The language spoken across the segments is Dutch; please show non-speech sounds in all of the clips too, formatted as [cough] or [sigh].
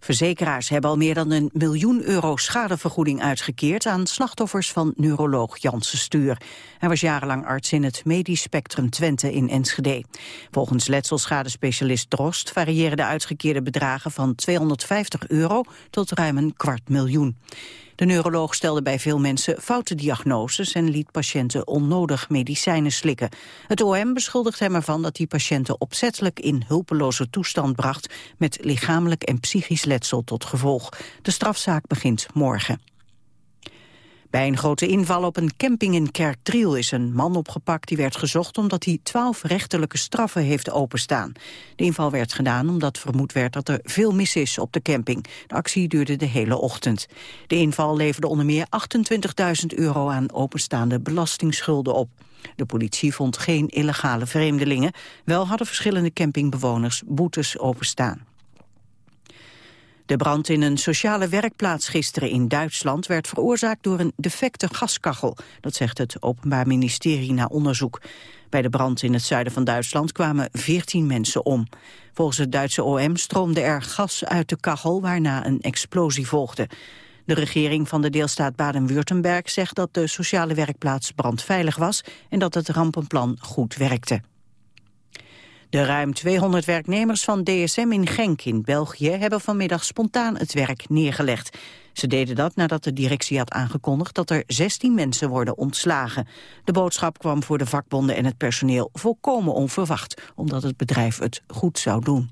Verzekeraars hebben al meer dan een miljoen euro schadevergoeding uitgekeerd aan slachtoffers van neuroloog Janssen Stuur. Hij was jarenlang arts in het medisch spectrum Twente in Enschede. Volgens letselschadespecialist Drost variëren de uitgekeerde bedragen van 250 euro tot ruim een kwart miljoen. De neuroloog stelde bij veel mensen foute diagnoses en liet patiënten onnodig medicijnen slikken. Het OM beschuldigt hem ervan dat hij patiënten opzettelijk in hulpeloze toestand bracht met lichamelijk en psychisch letsel tot gevolg. De strafzaak begint morgen. Bij een grote inval op een camping in Kerkdriel is een man opgepakt die werd gezocht omdat hij twaalf rechterlijke straffen heeft openstaan. De inval werd gedaan omdat vermoed werd dat er veel mis is op de camping. De actie duurde de hele ochtend. De inval leverde onder meer 28.000 euro aan openstaande belastingsschulden op. De politie vond geen illegale vreemdelingen. Wel hadden verschillende campingbewoners boetes openstaan. De brand in een sociale werkplaats gisteren in Duitsland werd veroorzaakt door een defecte gaskachel. Dat zegt het Openbaar Ministerie na onderzoek. Bij de brand in het zuiden van Duitsland kwamen 14 mensen om. Volgens het Duitse OM stroomde er gas uit de kachel waarna een explosie volgde. De regering van de deelstaat Baden-Württemberg zegt dat de sociale werkplaats brandveilig was en dat het rampenplan goed werkte. De ruim 200 werknemers van DSM in Genk in België hebben vanmiddag spontaan het werk neergelegd. Ze deden dat nadat de directie had aangekondigd dat er 16 mensen worden ontslagen. De boodschap kwam voor de vakbonden en het personeel volkomen onverwacht, omdat het bedrijf het goed zou doen.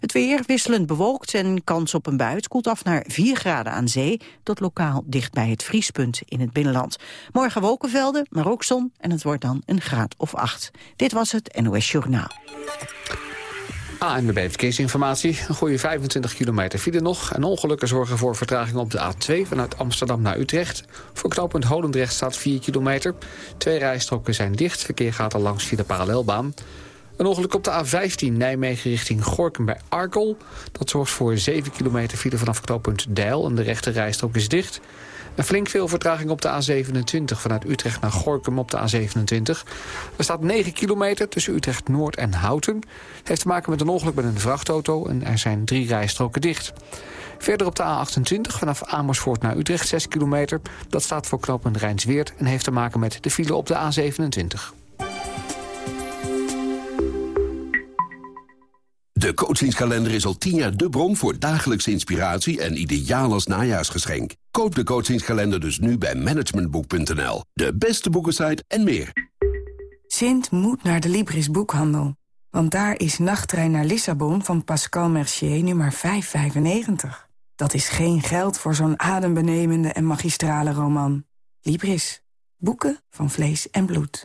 Het weer wisselend bewolkt en kans op een bui. koelt af naar 4 graden aan zee, tot lokaal dicht bij het vriespunt in het binnenland. Morgen wolkenvelden, maar ook zon en het wordt dan een graad of 8. Dit was het NOS Journaal. ANWB Verkeersinformatie. Een goede 25 kilometer file nog. En ongelukken zorgen voor vertraging op de A2 vanuit Amsterdam naar Utrecht. Voor knooppunt Holendrecht staat 4 kilometer. Twee rijstroken zijn dicht. Verkeer gaat al langs via de parallelbaan. Een ongeluk op de A15 Nijmegen richting Gorkum bij Arkel. Dat zorgt voor 7 kilometer file vanaf knooppunt Deil en de rechte rijstrook is dicht. En flink veel vertraging op de A27 vanuit Utrecht naar Gorkum op de A27. Er staat 9 kilometer tussen Utrecht Noord en Houten. Het heeft te maken met een ongeluk met een vrachtauto en er zijn drie rijstroken dicht. Verder op de A28 vanaf Amersfoort naar Utrecht 6 kilometer. Dat staat voor knooppunt Rijnsweert en heeft te maken met de file op de A27. De coachingskalender is al tien jaar de bron voor dagelijkse inspiratie en ideaal als najaarsgeschenk. Koop de coachingskalender dus nu bij managementboek.nl. De beste boekensite en meer. Sint moet naar de Libris boekhandel. Want daar is Nachttrein naar Lissabon van Pascal Mercier nu maar 5,95. Dat is geen geld voor zo'n adembenemende en magistrale roman. Libris. Boeken van vlees en bloed.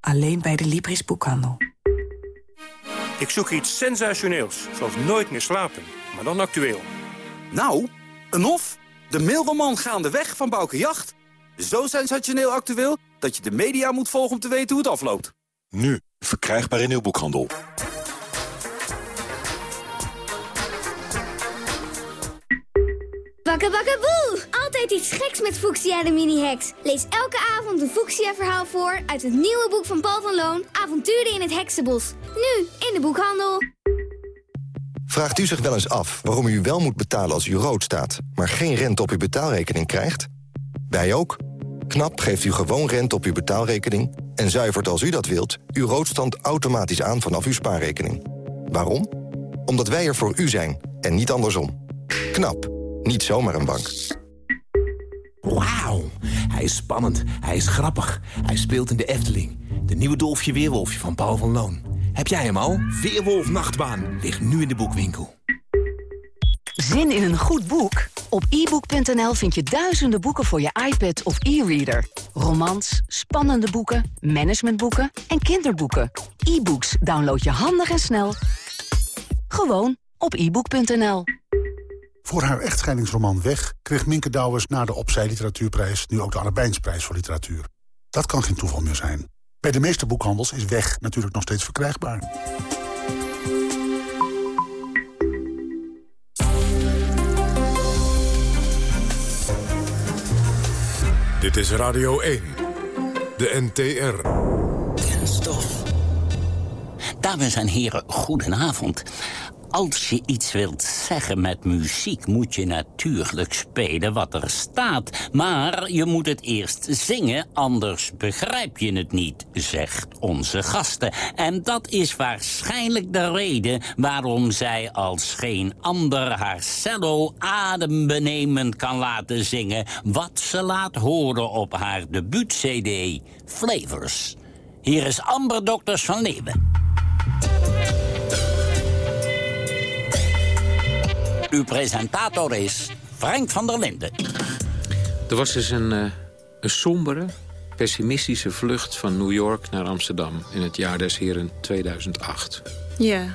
Alleen bij de Libris boekhandel. Ik zoek iets sensationeels, zoals nooit meer slapen, maar dan actueel. Nou, een hof? De mailroman Gaandeweg van Bouke Jacht. Zo sensationeel actueel dat je de media moet volgen om te weten hoe het afloopt. Nu, verkrijgbaar in uw boekhandel. Bakkebakkenboe! Altijd iets geks met Fuchsia de mini-heks. Lees elke avond een Fuchsia-verhaal voor uit het nieuwe boek van Paul van Loon... Avonturen in het Heksenbos. Nu in de boekhandel. Vraagt u zich wel eens af waarom u wel moet betalen als u rood staat... maar geen rente op uw betaalrekening krijgt? Wij ook. KNAP geeft u gewoon rente op uw betaalrekening... en zuivert als u dat wilt uw roodstand automatisch aan vanaf uw spaarrekening. Waarom? Omdat wij er voor u zijn en niet andersom. KNAP. Niet zomaar een bank. Wauw, hij is spannend, hij is grappig, hij speelt in de Efteling. De nieuwe Dolfje Weerwolfje van Paul van Loon. Heb jij hem al? Weerwolf Nachtbaan ligt nu in de boekwinkel. Zin in een goed boek? Op ebook.nl vind je duizenden boeken voor je iPad of e-reader. Romans, spannende boeken, managementboeken en kinderboeken. E-books download je handig en snel. Gewoon op ebook.nl. Voor haar echtscheidingsroman Weg kreeg Minke Douwers na de Opzij Literatuurprijs nu ook de Arabijnsprijs voor literatuur. Dat kan geen toeval meer zijn. Bij de meeste boekhandels is Weg natuurlijk nog steeds verkrijgbaar. Dit is Radio 1, de NTR. Kenstof. Dames en heren, goedenavond. Als je iets wilt zeggen met muziek, moet je natuurlijk spelen wat er staat. Maar je moet het eerst zingen, anders begrijp je het niet, zegt onze gasten. En dat is waarschijnlijk de reden waarom zij als geen ander haar cello adembenemend kan laten zingen... wat ze laat horen op haar debuut-cd, Flavors. Hier is Amber Dokters van Leeuwen. Uw presentator is Frank van der Linden. Er was dus een, uh, een sombere, pessimistische vlucht van New York naar Amsterdam... in het jaar des heren 2008. Ja.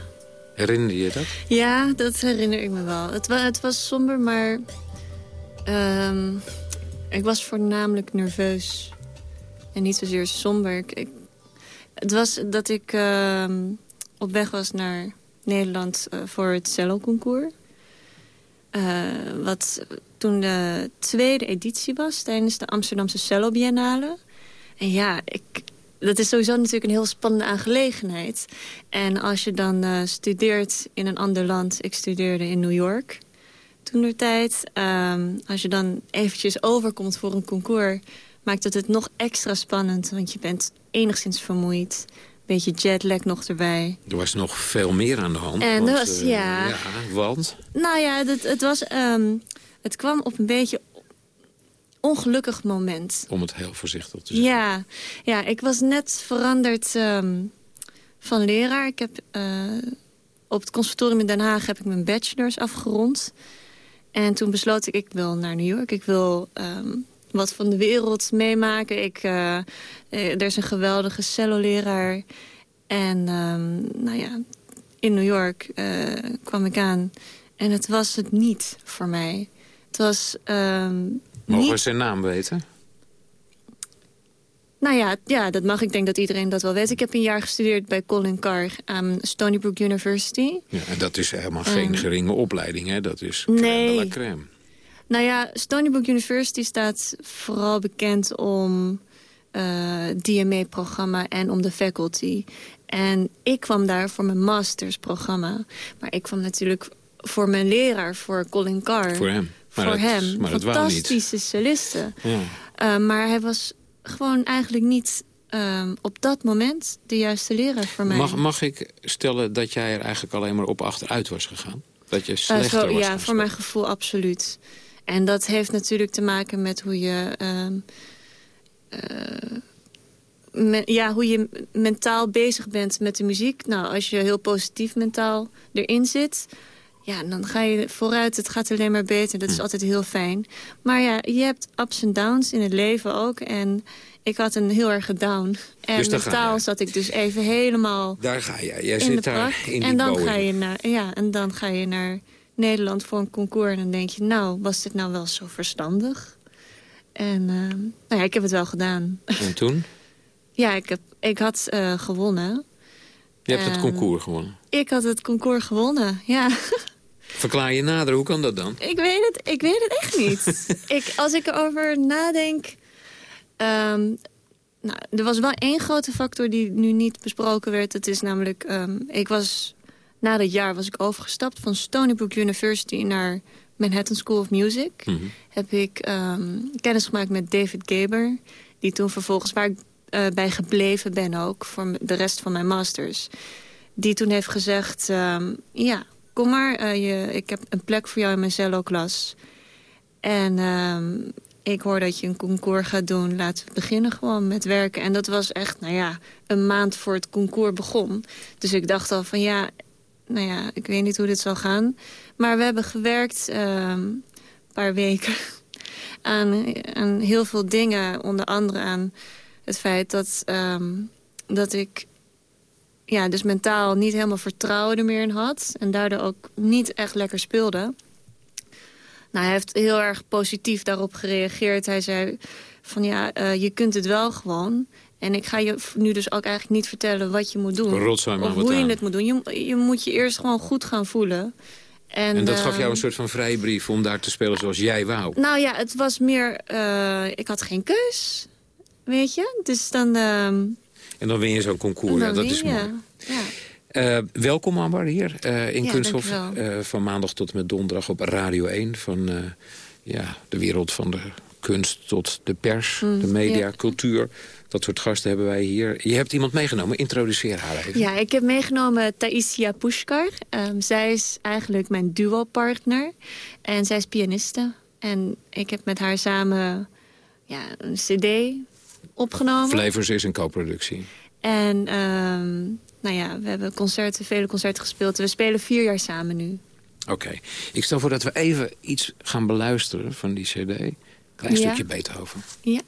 Herinner je dat? Ja, dat herinner ik me wel. Het, het was somber, maar... Um, ik was voornamelijk nerveus. En niet zozeer somber. Ik, het was dat ik uh, op weg was naar Nederland uh, voor het cello-concours. Uh, wat toen de tweede editie was tijdens de Amsterdamse Cello Biennale. En ja, ik, dat is sowieso natuurlijk een heel spannende aangelegenheid. En als je dan uh, studeert in een ander land... ik studeerde in New York toen de tijd. Um, als je dan eventjes overkomt voor een concours... maakt het het nog extra spannend, want je bent enigszins vermoeid beetje jetlag nog erbij. Er was nog veel meer aan de hand. En want, was, uh, ja... ja... Want? Nou ja, het, het, was, um, het kwam op een beetje ongelukkig moment. Om het heel voorzichtig te zeggen. Ja, ja ik was net veranderd um, van leraar. Ik heb, uh, op het conservatorium in Den Haag heb ik mijn bachelors afgerond. En toen besloot ik, ik wil naar New York. Ik wil... Um, wat van de wereld meemaken. Ik, uh, er is een geweldige celloleraar. En um, nou ja, in New York uh, kwam ik aan. En het was het niet voor mij. Het was um, Mogen we zijn naam weten? Nou ja, ja, dat mag. Ik denk dat iedereen dat wel weet. Ik heb een jaar gestudeerd bij Colin Carr aan Stony Brook University. Ja, en dat is helemaal geen um, geringe opleiding, hè? Dat is crème nee. de la crème. Nou ja, Stony Brook University staat vooral bekend om uh, DMA-programma en om de faculty. En ik kwam daar voor mijn mastersprogramma. Maar ik kwam natuurlijk voor mijn leraar, voor Colin Carr. Voor hem. Maar voor dat, hem. Maar Fantastische celliste. Ja. Uh, maar hij was gewoon eigenlijk niet uh, op dat moment de juiste leraar voor mij. Mag, mag ik stellen dat jij er eigenlijk alleen maar op achteruit was gegaan? Dat je slechter uh, zo, was Ja, voor mijn gevoel absoluut. En dat heeft natuurlijk te maken met hoe je... Uh, me, ja, hoe je mentaal bezig bent met de muziek. Nou, als je heel positief mentaal erin zit... Ja, dan ga je vooruit. Het gaat alleen maar beter. Dat is altijd heel fijn. Maar ja, je hebt ups en downs in het leven ook. En ik had een heel erg down. En Dus daar met ga taal je. zat ik dus even helemaal Daar ga jij. Jij zit daar in die en dan ga je naar ja, en dan ga je naar Nederland voor een concours. En dan denk je, nou, was dit nou wel zo verstandig? En uh, nou ja, ik heb het wel gedaan. En toen? [laughs] ja, ik, heb, ik had uh, gewonnen. Je hebt het concours gewonnen. Ik had het concours gewonnen, ja. [laughs] Verklaar je nader, hoe kan dat dan? ik, weet het, ik weet het echt niet. [laughs] ik, als ik erover nadenk... Um, nou, er was wel één grote factor die nu niet besproken werd. Dat is namelijk, um, ik was, na dat jaar was ik overgestapt van Stony Brook University naar Manhattan School of Music. Mhm. Heb ik um, kennis gemaakt met David Gaber. Die toen vervolgens, waar ik uh, bij gebleven ben ook, voor de rest van mijn masters. Die toen heeft gezegd, um, ja, kom maar, uh, je, ik heb een plek voor jou in mijn cello-klas. En um, ik hoor dat je een concours gaat doen. Laten we beginnen gewoon met werken. En dat was echt, nou ja, een maand voor het concours begon. Dus ik dacht al van ja, nou ja, ik weet niet hoe dit zal gaan. Maar we hebben gewerkt. Um, paar weken [laughs] aan, aan heel veel dingen. Onder andere aan het feit dat, ehm, dat ik ja, dus mentaal niet helemaal vertrouwen er meer in had. En daardoor ook niet echt lekker speelde. Nou, hij heeft heel erg positief daarop gereageerd. Hij zei van ja, uh, je kunt het wel gewoon. En ik ga je nu dus ook eigenlijk niet vertellen wat je moet doen. Rotzooi of hoe je het moet doen. Je, je moet je eerst gewoon goed gaan voelen. En, en dat gaf jou uh, een soort van vrijbrief om daar te spelen zoals jij wou? Nou ja, het was meer... Uh, ik had geen keus, weet je. Dus dan... Uh, en dan win je zo'n concours, ja, dat is mooi. Ja. Uh, welkom Amber hier uh, in Kunsthof. Van maandag tot en met donderdag op Radio 1. Van ja, de wereld van de kunst tot de pers, mm, de media, cultuur. Dat soort gasten hebben wij hier. Je hebt iemand meegenomen, introduceer haar even. Ja, ik heb meegenomen Taisia Pushkar. Um, zij is eigenlijk mijn duo-partner. En zij is pianiste. En ik heb met haar samen ja, een cd opgenomen. Flavors is een co-productie. En um, nou ja, we hebben concerten, vele concerten gespeeld. We spelen vier jaar samen nu. Oké. Okay. Ik stel voor dat we even iets gaan beluisteren van die cd. Klein ja. stukje Beethoven. Ja.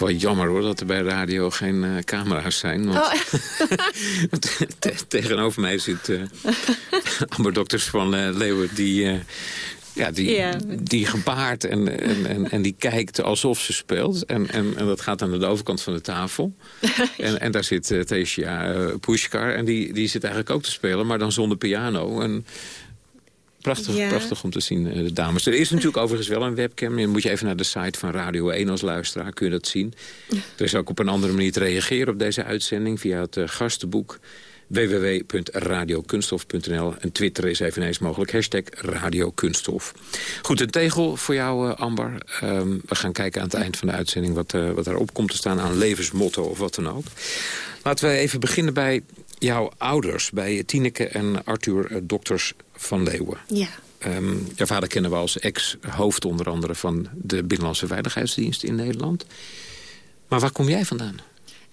Wel jammer hoor dat er bij radio geen uh, camera's zijn. Want oh. [laughs] te tegenover mij zit [laughs] uh, Amber Dokters van uh, Leeuwen die... ja, die, die gebaart en, en, en, en die kijkt alsof ze speelt. En, en, en dat gaat aan de overkant van de tafel. [laughs] en, en daar zit uh, Tesia uh, Pushkar. En die, die zit eigenlijk ook te spelen, maar dan zonder piano. En Prachtig, Ja. prachtig om te zien, eh, de dames. Er is natuurlijk [laughs] overigens wel een webcam. Dan moet je even naar de site van Radio 1 als luisteraar. Kun je dat zien. [laughs] Er is ook op een andere manier te reageren op deze uitzending... via het eh, gastenboek www.radiokunsthof.nl. En Twitter is eveneens mogelijk. Hashtag radiokunsthof. Goed, een tegel voor jou, eh, Amber. Ehm, we gaan kijken aan het eind van de uitzending... wat, eh, wat daarop komt te staan aan levensmotto of wat dan ook. Laten we even beginnen bij jouw ouders. Bij Tineke en Arthur eh, Dokters van Leeuwen. Ja. Jouw vader kennen we als ex-hoofd onder andere... van de Binnenlandse Veiligheidsdienst in Nederland. Maar waar kom jij vandaan?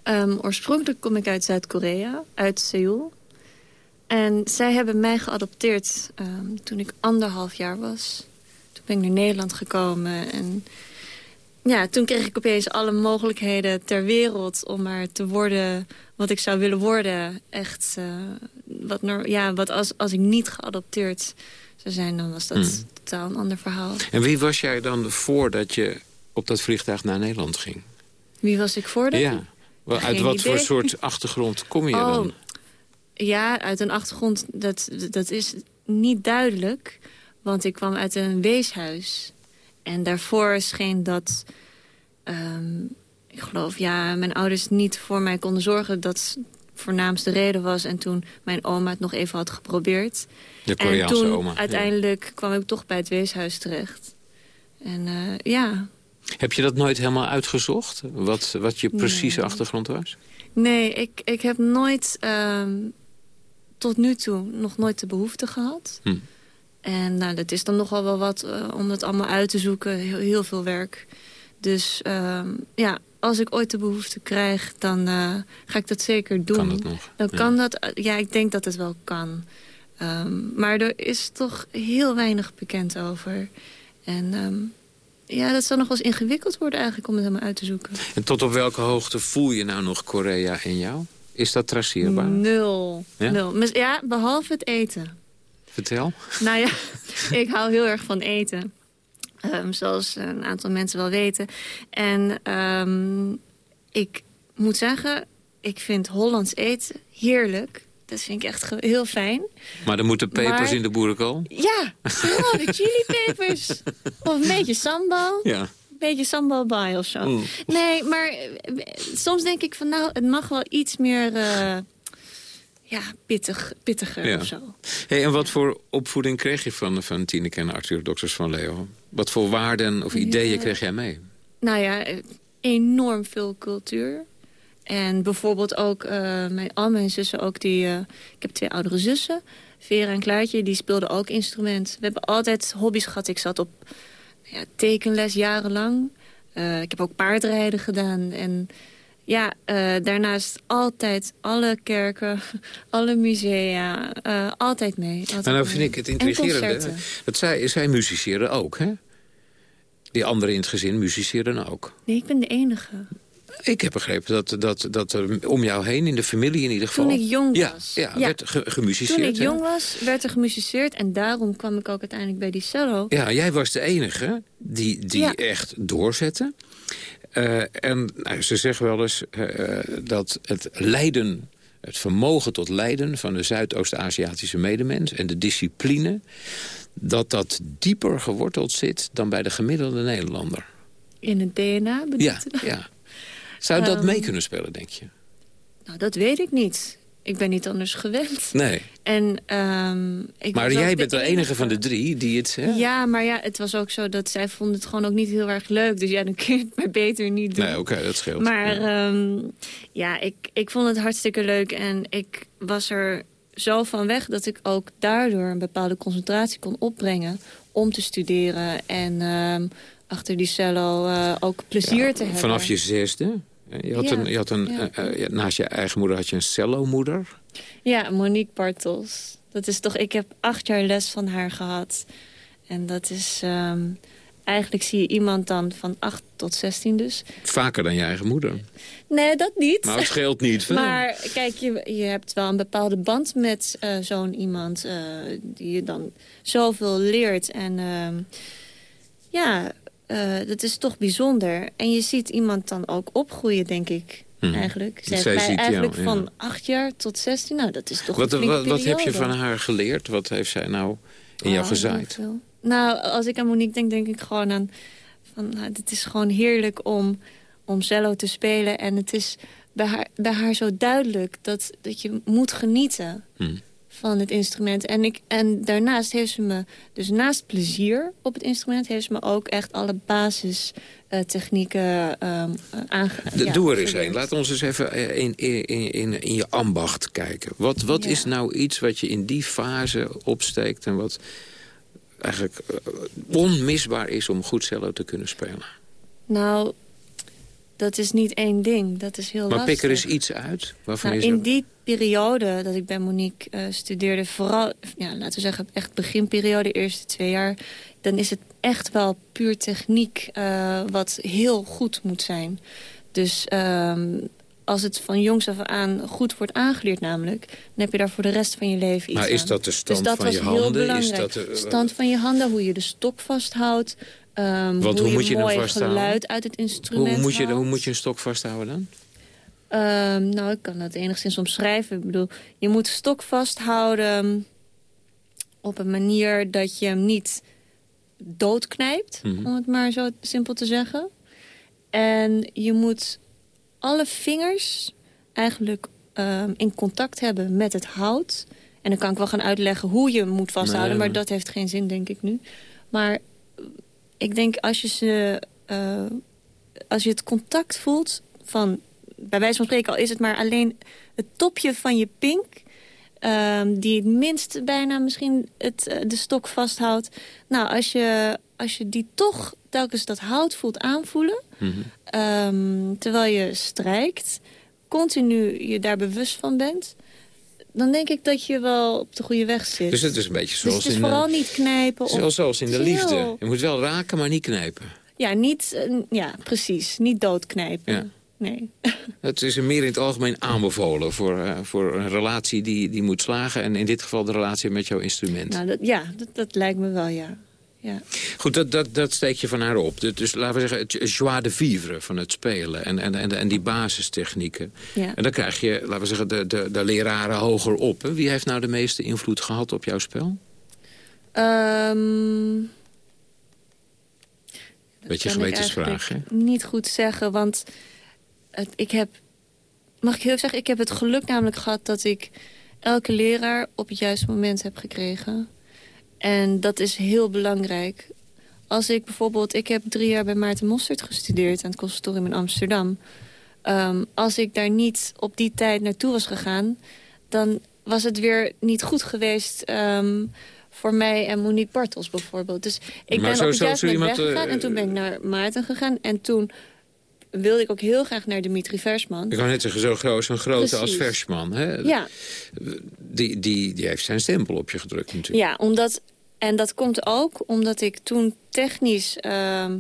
Ehm, oorspronkelijk kom ik uit Zuid-Korea, uit Seoul. En zij hebben mij geadopteerd ehm, toen ik anderhalf jaar was. Toen ben ik naar Nederland gekomen. En ja, toen kreeg ik opeens alle mogelijkheden ter wereld... om maar te worden wat ik zou willen worden. Echt, eh, wat, ja, wat als, als ik niet geadopteerd zou zijn... dan was dat Hmm. totaal een ander verhaal. En wie was jij dan voordat je op dat vliegtuig naar Nederland ging? Wie was ik voor dat? Ja. Wel, Uit wat voor soort [laughs] achtergrond kom je Oh, dan? Ja, uit een achtergrond, dat, dat is niet duidelijk. Want ik kwam uit een weeshuis. En daarvoor scheen dat... ehm, ik geloof, ja, mijn ouders niet voor mij konden zorgen... dat voornaamste reden was. En toen mijn oma het nog even had geprobeerd. De en Koreaanse toen oma. ja. uiteindelijk kwam ik toch bij het weeshuis terecht. En eh, ja, Heb je dat nooit helemaal uitgezocht? Wat, wat je precieze Nee. achtergrond was? Nee, ik, ik heb nooit ehm, tot nu toe nog nooit de behoefte gehad. Hm. En nou, dat is dan nogal wel wat eh, om dat allemaal uit te zoeken. Heel, heel veel werk. Dus ehm, ja, als ik ooit de behoefte krijg, dan eh, ga ik dat zeker doen. Kan dat nog? Dan Ja. kan dat, ja, ik denk dat het wel kan. Ehm, maar er is toch heel weinig bekend over. En ehm, ja, dat zal nog wel eens ingewikkeld worden eigenlijk om het helemaal uit te zoeken. En tot op welke hoogte voel je nou nog Korea in jou? Is dat traceerbaar? Nul. Ja? Nul. Ja, behalve het eten. Vertel. Nou ja, [laughs] ik hou heel erg van eten. Ehm, zoals een aantal mensen wel weten. En ehm, ik moet zeggen, ik vind Hollands eten heerlijk. Dat vind ik echt heel fijn. Maar er moeten pepers Maar- in de boerenkool? Ja, gewoon de chilipepers. of een beetje sambal. Ja. Een beetje sambal bij of zo. Mm. Nee, maar eh, soms denk ik van nou, het mag wel iets meer... eh, ja, pittig, pittiger Ja. of zo. Hey, en wat voor opvoeding kreeg je van, van Tineke en Arthur, dokters van Leo? Wat voor waarden of ideeën Ja. kreeg jij mee? Nou ja, eh, enorm veel cultuur. En bijvoorbeeld ook eh, mijn, al mijn zussen ook die... eh, ik heb twee oudere zussen, Vera en Klaartje, die speelden ook instrument. We hebben altijd hobby's gehad. Ik zat op ja, tekenles jarenlang. Ik heb ook paardrijden gedaan. En ja, eh, daarnaast altijd alle kerken, [laughs] alle musea, eh, altijd mee. Altijd Maar nou mee. vind ik het En intrigerende, dat zij, zij musiceren ook, hè? Die anderen in het gezin musiceren ook. Nee, ik ben de enige. Ik heb begrepen dat, dat, dat er om jou heen, in de familie in ieder geval... Toen ik jong Ja, was. Ja, Ja. werd ge- gemusiceerd. Toen ik hè? jong was, werd er gemusiceerd. En daarom kwam ik ook uiteindelijk bij die cello. Ja, jij was de enige die, die Ja. echt doorzette. Eh, en nou, ze zeggen wel eens eh, dat het lijden, het vermogen tot lijden... van de Zuidoost-Aziatische medemens en de discipline... dat dat dieper geworteld zit dan bij de gemiddelde Nederlander. In het DNA bedoel Ja, je? ja. Zou dat Ehm, mee kunnen spelen, denk je? Nou, dat weet ik niet. Ik ben niet anders gewend. Nee. En, ehm, ik Maar jij bent de enige van de drie die het... Hè? Ja, maar ja, het was ook zo dat zij vonden het gewoon ook niet heel erg leuk. Dus ja, dan kun je het maar beter niet doen. Nee, oké, dat scheelt. Maar Ja. ja, ja ik, ik vond het hartstikke leuk. En ik was er zo van weg dat ik ook daardoor een bepaalde concentratie kon opbrengen... om te studeren en ehm, achter die cello eh, ook plezier te hebben. Vanaf je zesde? Je had Ja, een, je had een, ja. eh, eh, naast je eigen moeder had je een cello-moeder. Ja, Monique Bartels. Dat is toch, ik heb acht jaar les van haar gehad. En dat is... ehm, eigenlijk zie je iemand dan van 8 tot 16 dus. Vaker dan je eigen moeder. Nee, dat niet. Maar het scheelt niet veel. Maar kijk, je, je hebt wel een bepaalde band met eh, zo'n iemand... die je dan zoveel leert. En ehm, ja, eh, dat is toch bijzonder. En je ziet iemand dan ook opgroeien, denk ik. Mhm. Eigenlijk. Zij, Zij ziet jou, eigenlijk ja. van acht jaar tot 16. Nou, dat is toch Wat, een wat, wat heb je van haar geleerd? Wat heeft zij nou in jou Oh, gezaaid? Nou, als ik aan Monique denk, denk ik gewoon aan... Van, nou, het is gewoon heerlijk om, om cello te spelen. En het is bij haar, bij haar zo duidelijk dat, dat je moet genieten Hm. Van het instrument. En, ik, en daarnaast heeft ze me, dus naast plezier op het instrument... heeft ze me ook echt alle basistechnieken ehm aange... De, ja, doe er eens een. Laat ons eens even eh, in, in, in, in je ambacht kijken. Wat, wat Ja. is nou iets wat je in die fase opsteekt... en wat eigenlijk eh, onmisbaar is om goed cello te kunnen spelen? Nou, dat is niet één ding. Dat is heel Maar lastig. pik er eens iets uit. Waarvan Nou, je in die periode dat ik bij Monique eh, studeerde... vooral, ja, laten we zeggen, echt beginperiode, eerste twee jaar... dan is het echt wel puur techniek eh, wat heel goed moet zijn. Dus ehm, als het van jongs af aan goed wordt aangeleerd namelijk... dan heb je daar voor de rest van je leven iets Maar is aan. dat de stand dus dat van was je heel handen? Is dat de- stand van je handen, hoe je de stok vasthoudt... ehm, Want hoe, hoe moet je mooi vasthouden? geluid uit het instrument hoe, moet je, hoe moet je een stok vasthouden dan? Ehm, nou, ik kan dat enigszins omschrijven. Ik bedoel, je moet stok vasthouden op een manier dat je hem niet doodknijpt, Mhm. om het maar zo simpel te zeggen. En je moet alle vingers eigenlijk ehm, in contact hebben met het hout. En dan kan ik wel gaan uitleggen hoe je hem moet vasthouden, Nee, maar- dat heeft geen zin, denk ik nu. Maar ik denk als je ze... eh, als je het contact voelt van... bij wijze van spreken, al is het maar alleen het topje van je pink... ehm, die het minst bijna misschien het, eh, de stok vasthoudt. Nou, als je, als je die toch telkens dat hout voelt aanvoelen... Mhm. ehm, terwijl je strijkt, continu je daar bewust van bent... dan denk ik dat je wel op de goede weg zit. Dus het is een beetje Dus zoals het is in... vooral eh, niet knijpen. of zoals, zoals in de liefde. Je moet wel raken, maar niet knijpen. Ja, niet, eh, ja, precies. Niet doodknijpen. Ja. Nee. [laughs] Het is meer in het algemeen aanbevolen voor, eh, voor een relatie die, die moet slagen. En in dit geval de relatie met jouw instrument. nou, dat, ja, dat, dat lijkt me wel, ja. Ja. Goed, dat, dat, dat steek je van haar op. Dus- Dus laten we zeggen, het joie de vivre van het spelen. En, en, en, en die basistechnieken. Ja. En dan krijg je, laten we zeggen, de, de, de leraren hoger op. hè. Wie heeft nou de meeste invloed gehad op jouw spel? Ehm, Beetje gewetensvraag, hè? Niet goed zeggen, want het, ik heb... Mag ik heel zeggen, ik heb het geluk namelijk gehad dat ik elke leraar op het juiste moment heb gekregen. En dat is heel belangrijk. Als ik bijvoorbeeld, ik heb drie jaar bij Maarten Mostert gestudeerd aan het conservatorium in Amsterdam. Ehm, als ik daar niet op die tijd naartoe was gegaan, dan was het weer niet goed geweest ehm, voor mij en Monique Bartels bijvoorbeeld. Dus ik Maar ben zo- op zo- zo moment iemand, weggegaan eh, en toen ben ik naar Maarten gegaan. En toen wilde ik ook heel graag naar Dimitri Versman. Ik kan net zeggen, zo groot, zo'n grote als versman. Hè? Ja, Die, die, die heeft zijn stempel op je gedrukt natuurlijk. Ja, omdat, en dat komt ook omdat ik toen technisch ehm,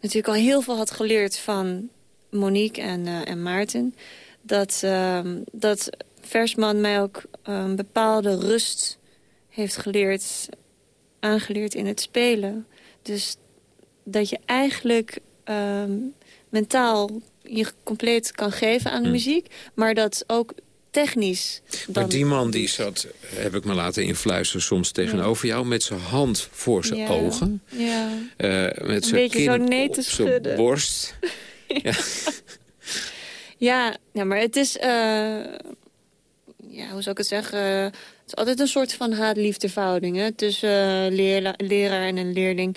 natuurlijk al heel veel had geleerd van Monique en, eh, en Maarten. Dat, ehm, dat Versman mij ook een bepaalde rust heeft geleerd, aangeleerd in het spelen. Dus dat je eigenlijk ehm, mentaal je compleet kan geven aan de Hm. muziek. Maar dat ook technisch... Maar die man die zat, heb ik me laten influisteren soms tegenover jou... met zijn hand voor zijn Ja, ogen. Ja. eh, met zijn beetje zo kin nee te op zijn schudden. borst. [laughs] ja. Ja, ja, maar het is... eh, ja, hoe zou ik het zeggen? Het is altijd een soort van haat-liefde tussen leerla- leraar en een leerling.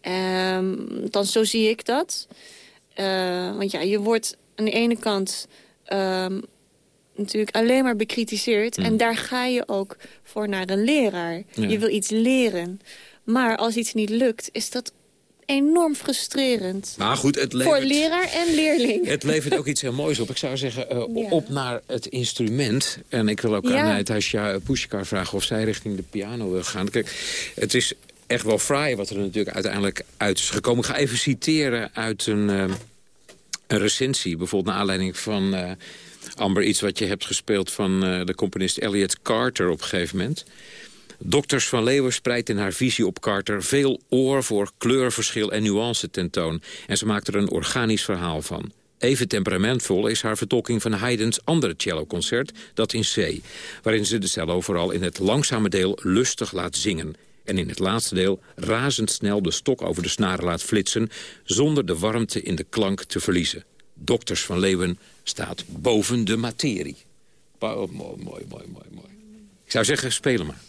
Ehm, dan zo zie ik dat. Want ja, je wordt aan de ene kant ehm, natuurlijk alleen maar bekritiseerd. Mm. En daar ga je ook voor naar een leraar. Ja. Je wil iets leren. Maar als iets niet lukt, is dat enorm frustrerend. Maar goed, het Voor levert, leraar en leerling. het levert ook iets heel moois op. Ik zou zeggen, eh, Ja. op naar het instrument. En ik wil ook Ja. aan Natasja Pushkar vragen of zij richting de piano wil gaan. Kijk, het is echt wel fraai wat er natuurlijk uiteindelijk uit is gekomen. Ik ga even citeren uit een, eh, een recensie. Bijvoorbeeld naar aanleiding van... eh, Amber, iets wat je hebt gespeeld van eh, de componist Elliot Carter op een gegeven moment. Dokters van Leeuwen spreidt in haar visie op Carter... veel oor voor kleurverschil en nuance tentoon. En ze maakt er een organisch verhaal van. Even temperamentvol is haar vertolking van Haydn's andere celloconcert, dat in C, waarin ze de cello vooral in het langzame deel lustig laat zingen en in het laatste deel razendsnel de stok over de snaren laat flitsen... zonder de warmte in de klank te verliezen. Dokters van Leeuwen staat boven de materie. Oh, mooi, mooi, mooi, mooi. Ik zou zeggen, spelen maar.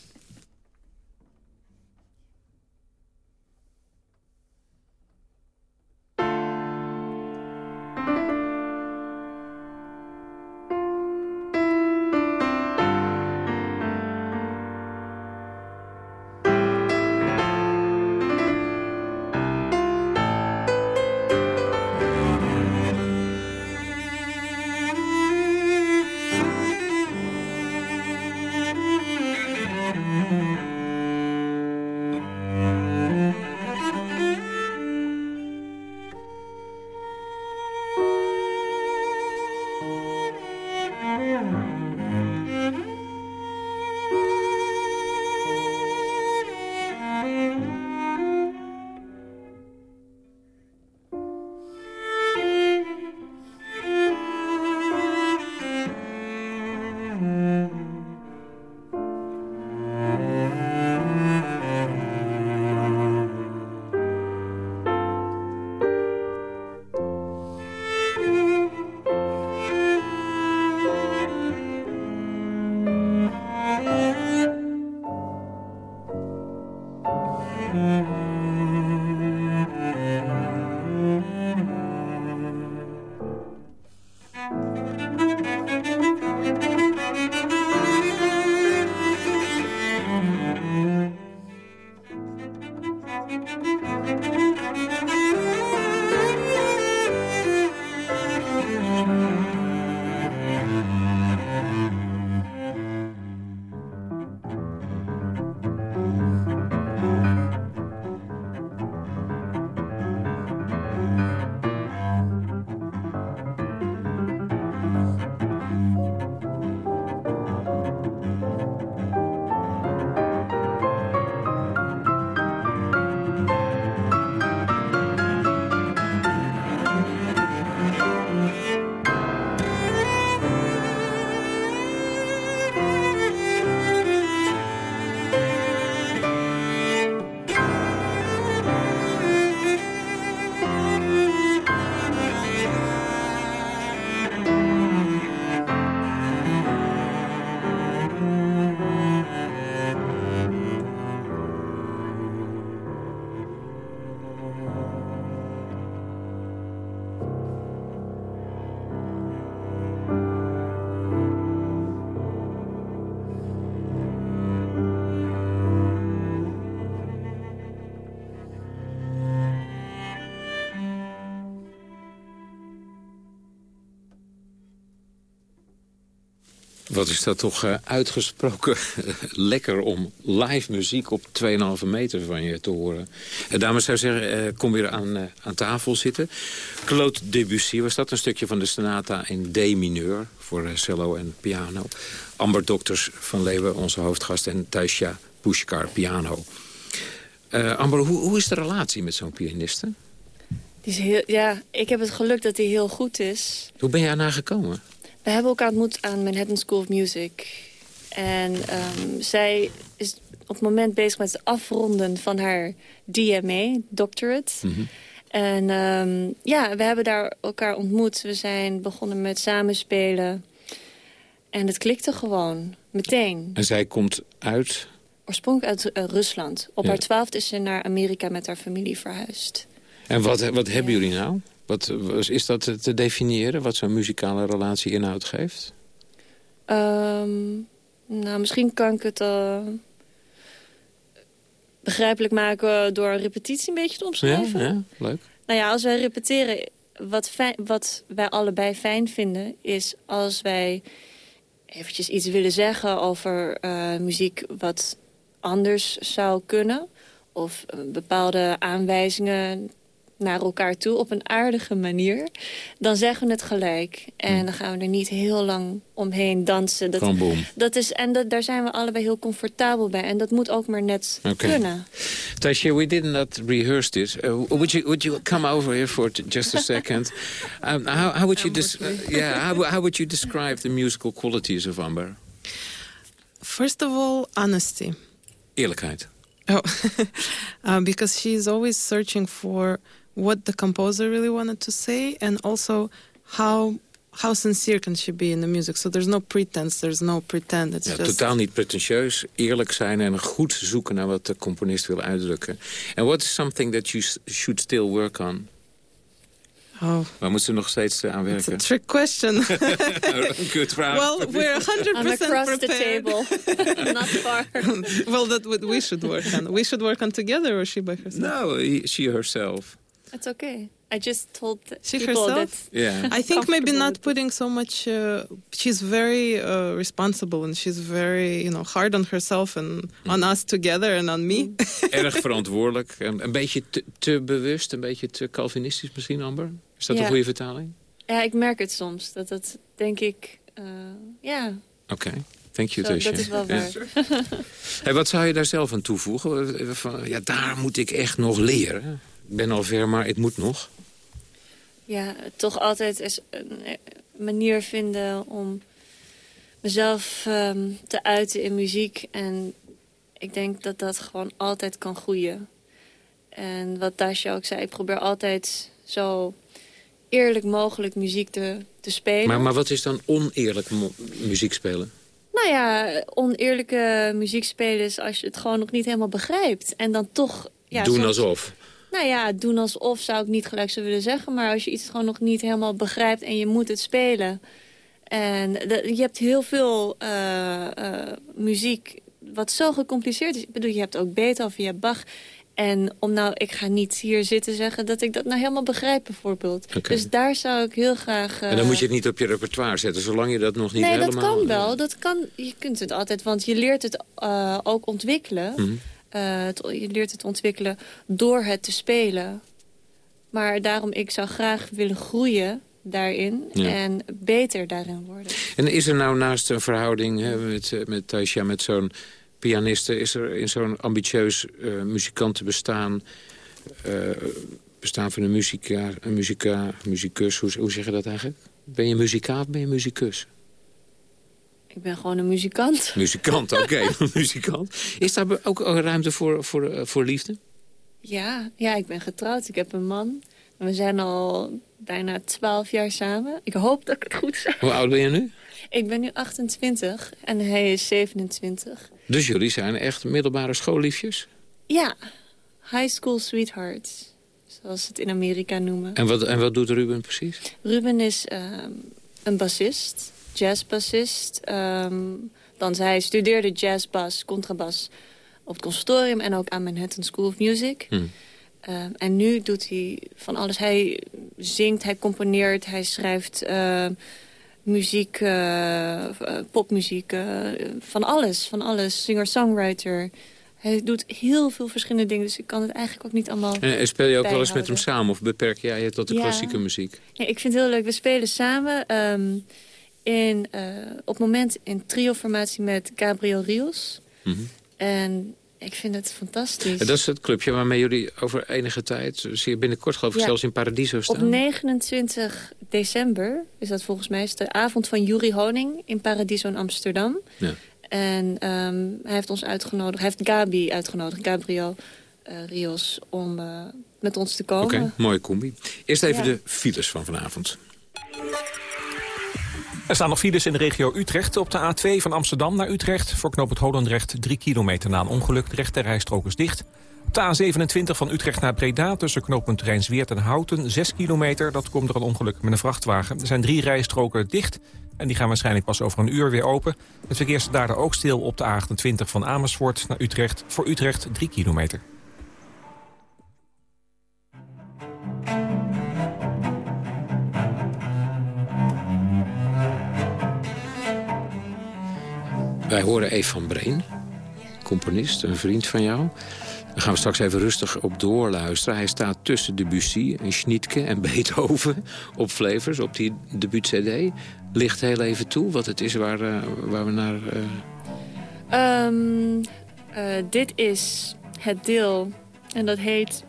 Wat is dat toch uh, uitgesproken [laughs] lekker om live muziek op 2,5 meter van je te horen. Uh, dames, zou zeggen, uh, kom weer aan, aan tafel zitten. Claude Debussy was dat, een stukje van de sonata in D mineur... voor cello en piano. Amber Dokters van Leeuwen, onze hoofdgast, en Taisha Pushkar, piano. Amber, hoe, hoe is de relatie met zo'n pianiste? Die is heel, ja, ik heb het geluk dat hij heel goed is. Hoe ben je ernaar gekomen? We hebben elkaar ontmoet aan Manhattan School of Music. En um, zij is op het moment bezig met het afronden van haar DMA, doctorate. Mm -hmm. En um, ja, we hebben daar elkaar ontmoet. We zijn begonnen met samenspelen. En het klikte gewoon, meteen. En zij komt uit? Oorspronkelijk uit uh, Rusland. Op ja. haar twaalfde is ze naar Amerika met haar familie verhuisd. En wat, wat hebben jullie nou? Wat, is dat te definiëren, wat zo'n muzikale relatie inhoud geeft? Um, nou, misschien kan ik het uh, begrijpelijk maken door een repetitie een beetje te omschrijven. Ja, ja leuk. Nou ja, als wij repeteren, wat, fijn, wat wij allebei fijn vinden... is als wij eventjes iets willen zeggen over uh, muziek wat anders zou kunnen... of uh, bepaalde aanwijzingen naar elkaar toe op een aardige manier... dan zeggen we het gelijk. En dan gaan we er niet heel lang omheen dansen. Dat, Gewoon boom. Dat is, en dat, daar zijn we allebei heel comfortabel bij. En dat moet ook maar net okay. kunnen. Tasha, we did not rehearse this. Uh, would, you, would you come over here for just a second? [laughs] um, how, how, would you uh, yeah, how, how would you [laughs] describe the musical qualities of Amber? First of all, honesty. Eerlijkheid. Oh, [laughs] uh, because she's always searching for what the composer really wanted to say and also how how sincere can she be in the music? So there's no pretense, there's no pretend. It's ja, just... Totaal niet pretentieus, eerlijk zijn en goed zoeken naar wat de componist wil uitdrukken. And what is something that you should still work on? Oh. Waar moet ze nog steeds eh, aan werken? It's a trick question. [laughs] [laughs] Good vraag. Well, we're 100% I'm across prepared. the table. [laughs] Not far. well, that's what we should work on. We should work on together or she by herself? No, she herself. It's okay. I just told she people herself? that yeah. I think maybe not putting so much. Uh, she's very uh, responsible and she's very, you know, hard on herself and mm. on us together and on me. [laughs] Erg verantwoordelijk, een, een beetje te, te, bewust, een beetje te Calvinistisch misschien, Amber. Is dat een goede vertaling? Ja, ik merk het soms. Dat dat denk ik, uh, ja. Oké. Okay. Thank you, Zo. Dat is wel waar. Ja. hey, wat zou je daar zelf aan toevoegen? Van, ja, daar moet ik echt nog leren. Ik ben al ver, maar het moet nog. Ja, toch altijd een manier vinden om mezelf um, te uiten in muziek. En ik denk dat dat gewoon altijd kan groeien. En wat Tasha ook zei, ik probeer altijd zo eerlijk mogelijk muziek te, te spelen. Maar, maar wat is dan oneerlijk muziek spelen? Nou ja, oneerlijke muziek spelen is als je het gewoon nog niet helemaal begrijpt. En dan toch... Ja, Doen soms, alsof. Nou ja, doen alsof zou ik niet gelijk zo willen zeggen. Maar als je iets gewoon nog niet helemaal begrijpt en je moet het spelen. En de, je hebt heel veel uh, uh, muziek wat zo gecompliceerd is. Ik bedoel, je hebt ook Beethoven, je hebt Bach. En om nou, ik ga niet hier zitten zeggen dat ik dat nou helemaal begrijp bijvoorbeeld. Okay. Dus daar zou ik heel graag... Uh... En dan moet je het niet op je repertoire zetten, zolang je dat nog niet nee, helemaal... Nee, dat kan wel. Dat kan, je kunt het altijd, want je leert het uh, ook ontwikkelen. Mm -hmm. Uh, het, je leert het ontwikkelen door het te spelen. Maar daarom, ik zou graag willen groeien daarin ja. en beter daarin worden. En is er nou naast een verhouding hè, met, met Taisha, met zo'n pianiste... is er in zo'n ambitieus uh, muzikantenbestaan... Uh, bestaan van een muzika, een muzika, muzicus, hoe, hoe zeg je dat eigenlijk? Ben je muzikaat of ben je muzikus? Ik ben gewoon een muzikant. Muzikant, oké. [laughs] Okay. muzikant. Is daar ook ruimte voor, voor, voor liefde? Ja, ja, ik ben getrouwd. Ik heb een man. We zijn al bijna twaalf jaar samen. Ik hoop dat ik het goed zeg. Hoe oud ben je nu? Ik ben nu 28 en hij is 27. Dus jullie zijn echt middelbare schoolliefjes? Ja, high school sweethearts. Zoals ze het in Amerika noemen. En wat, en wat doet Ruben precies? Ruben is um, een bassist, jazzbassist. Um, dan hij studeerde jazzbas, contrabas op het conservatorium... en ook aan Manhattan School of Music. Hmm. Um, en nu doet hij van alles. Hij zingt, hij componeert, hij schrijft uh, muziek, uh, popmuziek, uh, van alles, van alles. Singer-songwriter. Hij doet heel veel verschillende dingen, dus ik kan het eigenlijk ook niet allemaal En speel je ook wel eens met hem samen of beperk jij je tot de Ja. klassieke muziek? Ja, ik vind het heel leuk. We spelen samen ehm, in, eh, op het moment in trio-formatie met Gabriel Rios. Mhm. En ik vind het fantastisch. En dat is het clubje waarmee jullie over enige tijd, zie je binnenkort geloof ik Ja. zelfs in Paradiso Op staan. 29 december is dat volgens mij is de avond van Juri Honing in Paradiso in Amsterdam. Ja. En ehm, hij heeft ons uitgenodigd, hij heeft Gabi uitgenodigd, Gabriel eh, Rios, om eh, met ons te Oké, komen. mooie combi. Eerst even Ja. de files van vanavond. Er staan nog files in de regio Utrecht. Op de A2 van Amsterdam naar Utrecht. Voor knooppunt Holendrecht 3 kilometer na een ongeluk. De rechte rijstrook is dicht. Op de A27 van Utrecht naar Breda tussen knooppunt Rijnsweert en Houten 6 kilometer. Dat komt door een ongeluk met een vrachtwagen. Er zijn drie rijstroken dicht. En die gaan waarschijnlijk pas over een uur weer open. Het verkeer staat daardoor ook stil op de A28 van Amersfoort naar Utrecht. Voor Utrecht 3 kilometer. Wij horen Eve van Breen, componist, een vriend van jou. Daar gaan we straks even rustig op doorluisteren. Hij staat tussen Debussy en Schnittke en [laughs] Beethoven op Flavors, op die debuut-cd. Licht heel even toe wat het is waar, eh, waar we naar... eh, Ehm, eh, dit is het deel en dat heet...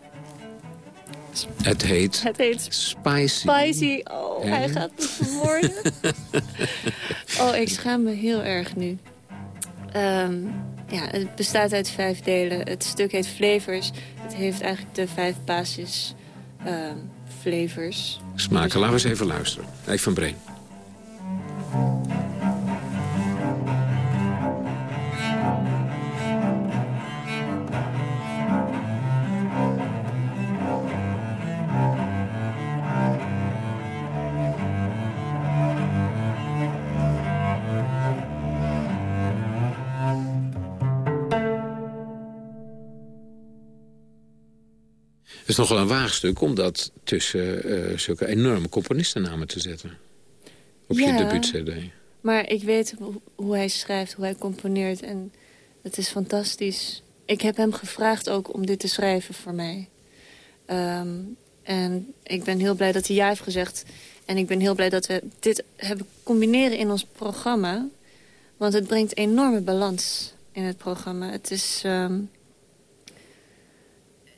het heet Het heet Spicy. Spicy. Oh, hij gaat me vermoorden. [laughs] oh, ik schaam me heel erg nu. Ehm, ja, het bestaat uit vijf delen. Het stuk heet Flavors. Het heeft eigenlijk de vijf basis ehm, flavors. Smaken. Laten we eens even luisteren. Eve van Breen. Is nogal een waagstuk om dat tussen eh, zulke enorme componistennamen te zetten. Op je Ja. debuut-cd. Maar ik weet ho- hoe hij schrijft, hoe hij componeert. En het is fantastisch. Ik heb hem gevraagd ook om dit te schrijven voor mij. Ehm, en ik ben heel blij dat hij ja heeft gezegd. En ik ben heel blij dat we dit hebben combineren in ons programma. Want het brengt enorme balans in het programma. Het is... ehm,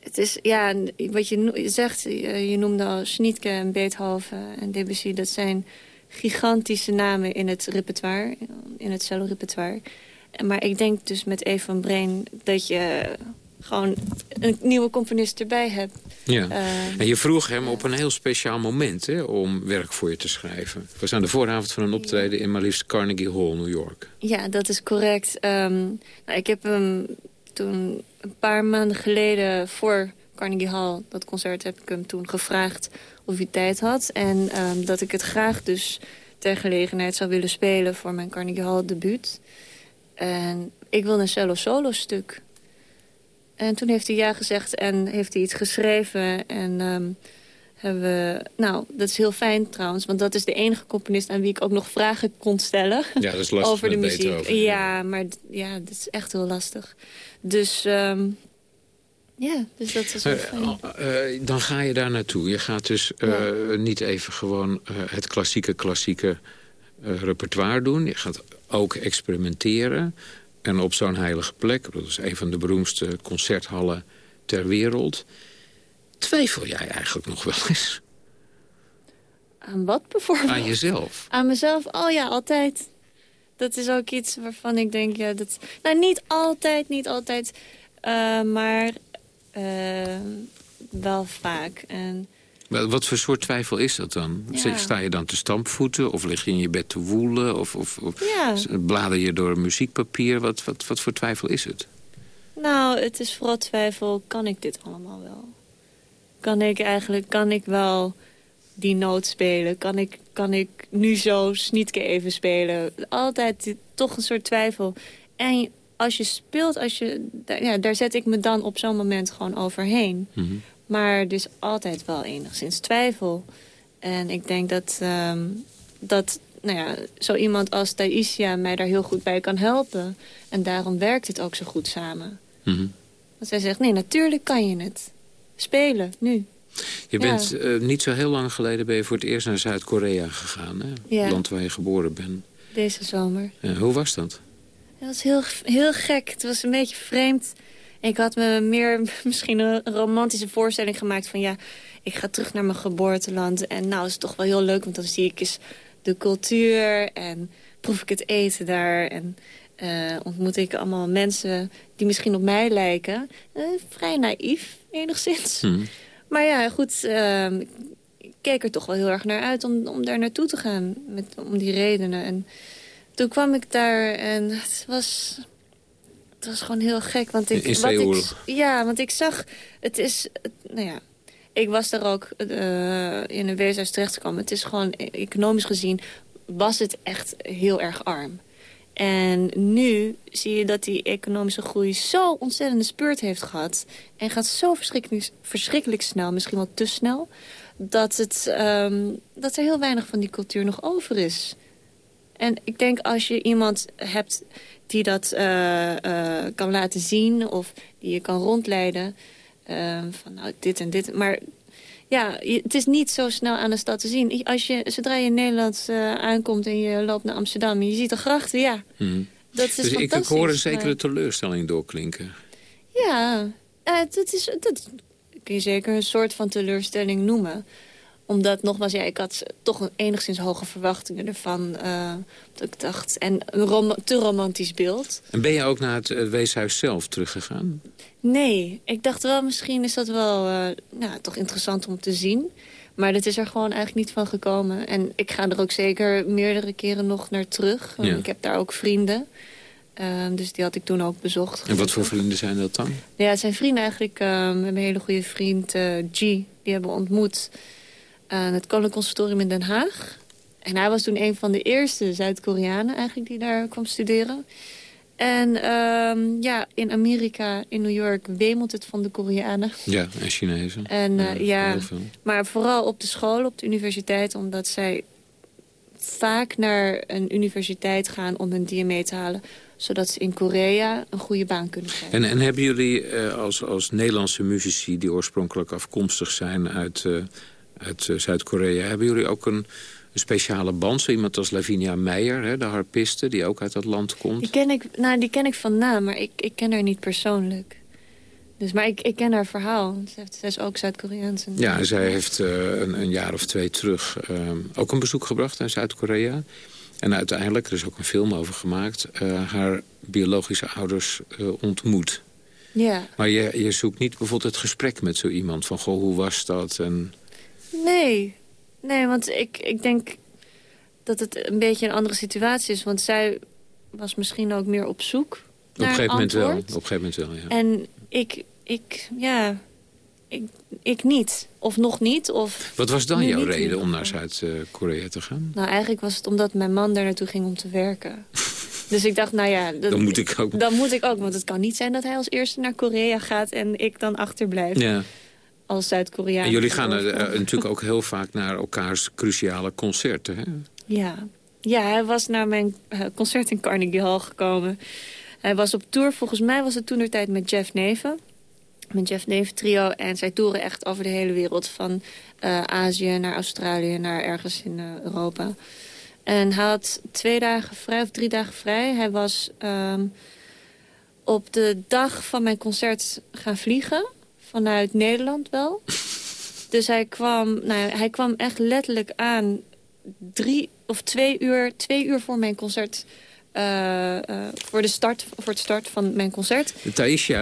het is, ja, wat je zegt, eh, je noemde al Schnittke en Beethoven en Debussy. Dat zijn gigantische namen in het repertoire, in het cello-repertoire. Maar ik denk dus met Eve van Breen dat je gewoon een nieuwe componist erbij hebt. Ja. Eh, en je vroeg hem op een heel speciaal moment hè, om werk voor je te schrijven. Het was aan de vooravond van een optreden in maar liefst Carnegie Hall, New York. Ja, dat is correct. Ehm, nou, ik heb hem toen een paar maanden geleden voor Carnegie Hall, dat concert, heb ik hem toen gevraagd of hij tijd had. En ehm, dat ik het graag dus ter gelegenheid zou willen spelen voor mijn Carnegie Hall debuut. En ik wilde een cello-solo stuk. En toen heeft hij ja gezegd en heeft hij iets geschreven. En ehm, hebben we... Nou, dat is heel fijn trouwens. Want dat is de enige componist aan wie ik ook nog vragen kon stellen. Ja, dat is lastig Over de muziek. Beethoven, Ja, maar ja, dat is echt heel lastig. Dus... ehm, ja, dus dat is wel Eh, fijn. eh, dan ga je daar naartoe. Je gaat dus eh, niet even gewoon eh, het klassieke, klassieke eh, repertoire doen. Je gaat ook experimenteren. En op zo'n heilige plek, dat is een van de beroemdste concerthallen ter wereld. Twijfel jij eigenlijk nog wel eens Aan wat bijvoorbeeld? aan jezelf? Aan mezelf? Oh ja, altijd. Dat is ook iets waarvan ik denk, ja, dat... Nou, niet altijd, niet altijd. eh, maar eh, wel vaak. En Wel, Wat voor soort twijfel is dat dan? Ja. Sta je dan te stampvoeten of lig je in je bed te woelen? Of, of, of Ja. blader je door muziekpapier? Wat, wat, wat voor twijfel is het? nou, het is vooral twijfel, kan ik dit allemaal wel? Kan ik eigenlijk, kan ik wel die noot spelen? Kan ik, kan ik nu zo Snietke even spelen? Altijd toch een soort twijfel. En als je speelt, als je, daar- ja, daar zet ik me dan op zo'n moment gewoon overheen. Maar dus altijd wel enigszins twijfel. En ik denk dat, ehm, dat nou ja, zo iemand als Thaisia mij daar heel goed bij kan helpen. En daarom werkt het ook zo goed samen. Mhm. Want zij zegt, nee, natuurlijk kan je het. Spelen, nu. Je Ja. bent eh, niet zo heel lang geleden ben je voor het eerst naar Zuid-Korea gegaan. Hè? Ja. Het land waar je geboren bent. Deze zomer. Hoe was dat? Het was heel, heel gek. Het was een beetje vreemd. Ik had me meer [laughs] misschien een romantische voorstelling gemaakt van... ja, ik ga terug naar mijn geboorteland. En nou is het toch wel heel leuk, want dan zie ik eens de cultuur... en proef ik het eten daar en eh, ontmoet ik allemaal mensen... die misschien op mij lijken. Eh, vrij naïef, enigszins. Hm. Maar ja, goed, ehm, ik keek er toch wel heel erg naar uit om, om daar naartoe te gaan. Met, om die redenen. En toen kwam ik daar en het was, het was gewoon heel gek. Want ik, In wat ik, ja, want ik zag, het is, het- nou ja, ik was daar ook eh, in een weeshuis terechtgekomen. Het is gewoon, e- economisch gezien, was het echt heel erg arm. En nu zie je dat die economische groei zo ontzettende spurt heeft gehad. En gaat zo verschrikkelijk, snel, misschien wel te snel. Dat, het, ehm, dat er heel weinig van die cultuur nog over is. En ik denk als je iemand hebt die dat eh, eh, kan laten zien... of die je kan rondleiden ehm, van nou, dit en dit. Maar ja, je- het is niet zo snel aan de stad te zien. Als je, zodra je in Nederland eh, aankomt en je loopt naar Amsterdam... en je ziet de grachten, ja, Hm. dat is Dus ik, ik hoor een zekere teleurstelling doorklinken. Ja, eh, dat, is, dat kun je zeker een soort van teleurstelling noemen. Omdat, nogmaals, ja, ik had toch een enigszins hoge verwachtingen ervan. eh, dat ik dacht, en een rom- te romantisch beeld. En ben je ook naar het weeshuis zelf teruggegaan? Nee, ik dacht wel, misschien is dat wel eh, nou, toch interessant om te zien. Maar dat is er gewoon eigenlijk niet van gekomen. En ik ga er ook zeker meerdere keren nog naar terug. Ja. Ik heb daar ook vrienden. Ehm, dus die had ik toen ook bezocht. En wat voor vrienden zijn dat dan? Ja, het zijn vrienden eigenlijk. ehm, we hebben een hele goede vriend, eh, G. Die hebben we ontmoet aan het Koninklijk Conservatorium in Den Haag. En hij was toen een van de eerste Zuid-Koreanen eigenlijk die daar kwam studeren. En ehm, ja, in Amerika, in New York, wemelt het van de Koreanen. Ja, en Chinezen. En eh, ja, heel veel. maar vooral op de school, op de universiteit... omdat zij vaak naar een universiteit gaan om hun DMA te halen... zodat ze in Korea een goede baan kunnen krijgen. En, en hebben jullie eh, als, als Nederlandse muzici... die oorspronkelijk afkomstig zijn uit, eh, uit eh, Zuid-Korea... hebben jullie ook een, een speciale band? Zo iemand als Lavinia Meijer, hè, de harpiste, die ook uit dat land komt. Die ken ik, nou, die ken ik van naam, maar ik, ik ken haar niet persoonlijk. Dus, maar ik, ik ken haar verhaal. Ze, heeft, ze is ook Zuid-Koreaans. Ja, en zij heeft eh, een, een jaar of twee terug eh, ook een bezoek gebracht aan Zuid-Korea. En uiteindelijk, er is ook een film over gemaakt... haar biologische ouders ontmoet. Ja. Maar je, je zoekt niet bijvoorbeeld het gesprek met zo iemand... van, goh, hoe was dat? En, Nee, nee, want ik, ik denk dat het een beetje een andere situatie is. Want zij was misschien ook meer op zoek op naar een gegeven moment wel. Op gegeven moment wel, ja. En ik, ik ja, ik, ik niet. Of nog niet. Of Wat was dan jouw reden om naar. Zuid-Korea te gaan? Nou, eigenlijk was het omdat mijn man daar naartoe ging om te werken. [laughs] dus ik dacht, nou ja... dat- Dan moet ik ook. Dan moet ik ook, want het kan niet zijn dat hij als eerste naar Korea gaat... en ik dan achterblijf Ja. Als Zuid-Koreaan. En jullie gaan er, eh, natuurlijk ook heel vaak naar elkaars cruciale concerten, hè? Ja. ja, hij was naar mijn eh, concert in Carnegie Hall gekomen. Hij was op tour, volgens mij was het toen de tijd met Jeff Neven. Met Jeff Neven trio. En zij toeren echt over de hele wereld. Van eh, Azië naar Australië naar ergens in Europa. En hij had twee dagen vrij of drie dagen vrij. Hij was ehm, op de dag van mijn concert gaan vliegen. Vanuit Nederland wel. Dus hij kwam, nou, hij kwam echt letterlijk aan drie of twee uur, twee uur voor mijn concert. Eh, eh, voor, de start, voor het start van mijn concert. En, je,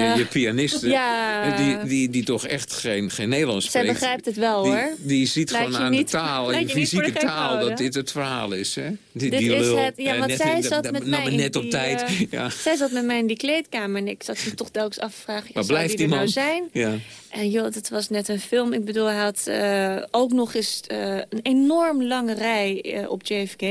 eh, je pianiste, [laughs] ja. eh, die, die, die toch echt geen, geen Nederlands Zij spreekt. begrijpt het wel, hoor. Die ziet gewoon aan niet- de taal, in fysieke taal, dat dit het verhaal is. Hè? Die, Dit die is lul, het. Ja, eh, want net, zij zat met mij net op die, tijd. eh, ja. Zij zat met mij in die kleedkamer en ik zat me toch telkens af te vragen... ja, Waar zou blijft die die nou zijn? Ja. En joh, het was net een film. Ik bedoel, hij had eh, ook nog eens eh, een enorm lange rij eh, op JFK.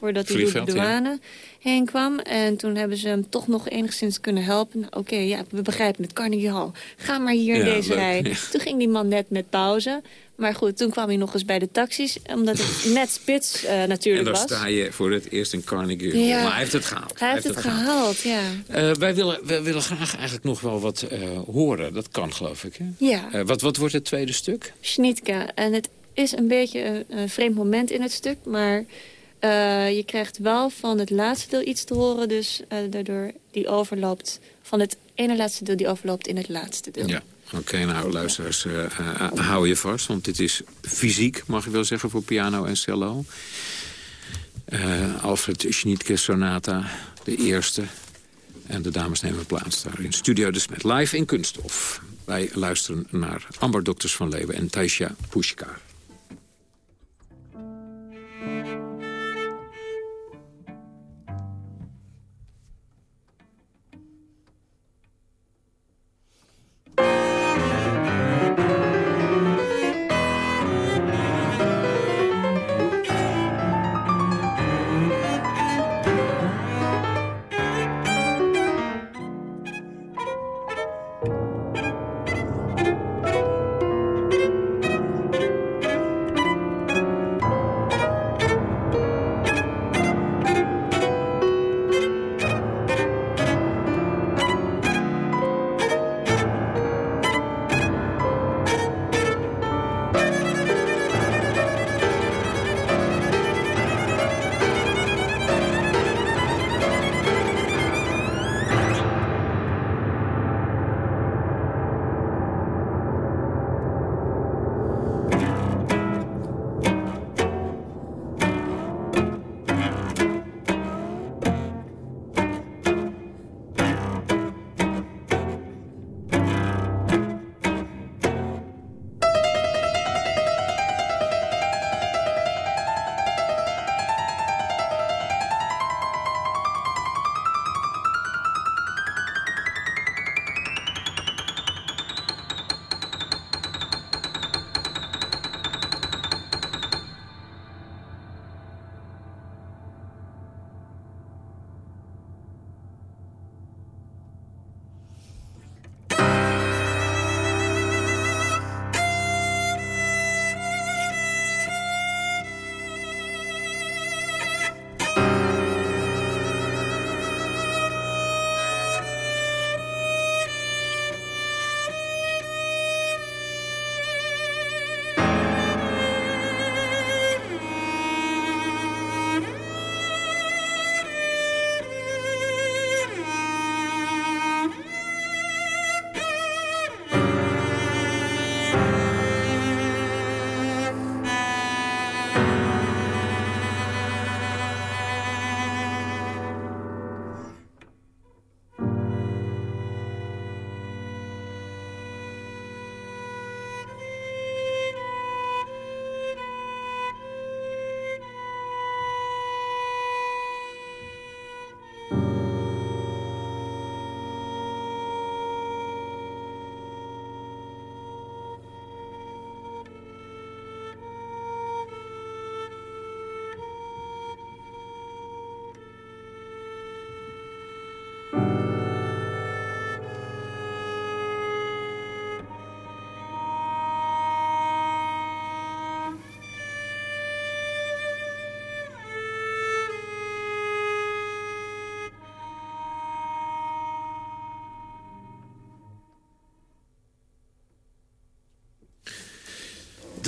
Voordat hij door de ja. douane heen kwam. En toen hebben ze hem toch nog enigszins kunnen helpen. Nou, Oké, ja, we begrijpen het, Carnegie Hall. Ga maar hier in Ja, deze leuk, rij. ja. Toen ging die man net met pauze. Maar goed, toen kwam hij nog eens bij de taxis. Omdat het net spits eh, En natuurlijk dan was. sta je voor het eerst in Carnegie. Ja. Maar hij heeft het gehaald. Hij heeft het gehaald, ja. Eh, wij, willen, wij willen graag eigenlijk nog wel wat eh, horen. Dat kan, geloof ik. Hè? Ja. Wat, wat wordt het tweede stuk? Schnitka. En het is een beetje een, een vreemd moment in het stuk, maar eh, je krijgt wel van het laatste deel iets te horen, dus eh, daardoor die overloopt van het ene laatste deel die overloopt in het laatste deel. Ja. Oké, nou luisteraars, eh, hou je vast. Want dit is fysiek, mag je wel zeggen, voor piano en cello. Alfred Schnittke Sonata, de eerste. En de dames nemen plaats daar in Studio de Smet. Live in Kunststof. Wij luisteren naar Amber Dokters van Leeuwen en Taisha Pushkar.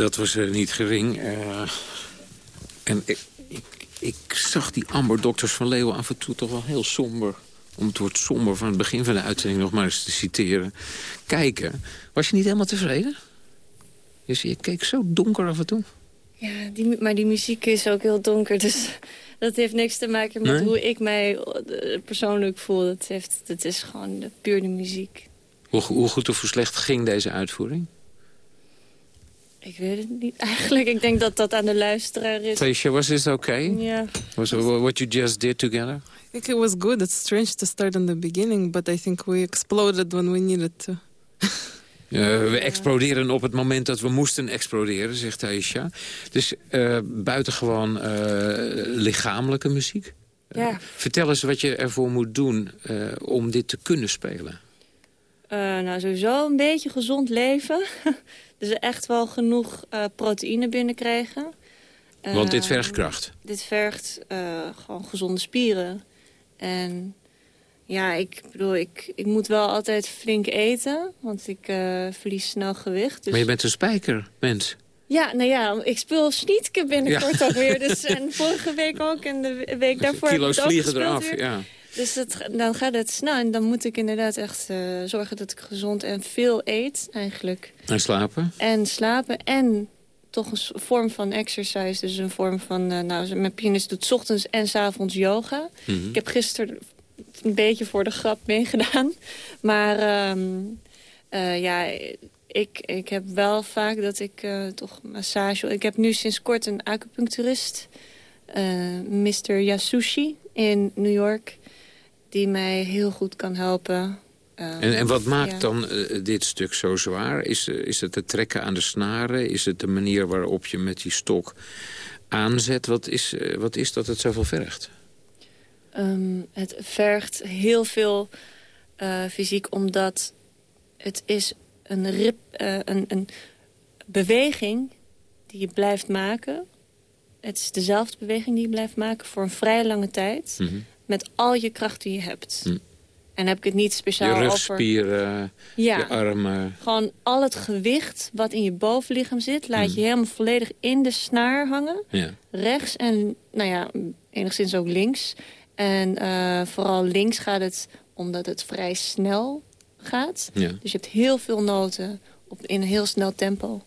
Dat was eh, niet gering. eh. en ik, ik, ik zag die Amber Dokters van Leeuwen af en toe toch wel heel somber. Om het woord somber van het begin van de uitzending nog maar eens te citeren. Kijken. Was je niet helemaal tevreden? Je, je keek zo donker af en toe. Ja, die, maar die muziek is ook heel donker, dus [laughs] dat heeft niks te maken met Nee? hoe ik mij eh, persoonlijk voel. Dat, heeft, dat is gewoon de, puur de muziek. Hoe, hoe goed of hoe slecht ging deze uitvoering? Ik weet het niet eigenlijk. Ik denk dat dat aan de luisteraar is. Taisha, was this okay? Ja. Was what you just did together? I think it was good. It's strange to start in the beginning, but I think we exploded when we needed to. [laughs] we exploderen op het moment dat we moesten exploderen, zegt Aisha. Dus uh, buitengewoon uh, lichamelijke muziek. Ja. vertel eens wat je ervoor moet doen om dit te kunnen spelen. nou, sowieso een beetje gezond leven. [laughs] dus echt wel genoeg proteïne binnenkrijgen. Want dit vergt kracht? Dit vergt gewoon gezonde spieren. En ja, ik bedoel, ik, ik moet wel altijd flink eten, want ik uh, verlies snel gewicht. Dus... Maar je bent een spijker, mens. Ja, nou ja, ik speel snietke binnenkort ja. alweer. Dus, [laughs] en vorige week ook en de week daarvoor Kilo's vliegen eraf, weer. ja. Dus dat, dan gaat het snel en dan moet ik inderdaad echt uh, zorgen dat ik gezond en veel eet eigenlijk. En slapen? En slapen en toch een vorm van exercise. Dus een vorm van, uh, nou, mijn pianist doet 's ochtends en 's avonds yoga. Mm -hmm. Ik heb gisteren een beetje voor de grap meegedaan. [laughs] Maar um, uh, ja, ik, ik heb wel vaak dat ik uh, toch massage... Ik heb nu sinds kort een acupuncturist, uh, Mr. Yasushi in New York... die mij heel goed kan helpen. En, en wat maakt ja. dan uh, dit stuk zo zwaar? Is, uh, is het het trekken aan de snaren? Is het de manier waarop je met die stok aanzet? Wat is, uh, wat is dat het zoveel vergt? Um, het vergt heel veel fysiek, omdat het is een, rip, een, een beweging die je blijft maken. Het is dezelfde beweging die je blijft maken voor een vrij lange tijd. Mm -hmm. Met al je kracht die je hebt. Mm. En heb ik het niet speciaal je rugspieren, over... ja, je armen. Gewoon al het gewicht wat in je bovenlichaam zit... laat mm. je helemaal volledig in de snaar hangen. Ja. Rechts en nou ja, enigszins ook links. En uh, vooral links gaat het omdat het vrij snel gaat. Ja. Dus je hebt heel veel noten op, in een heel snel tempo.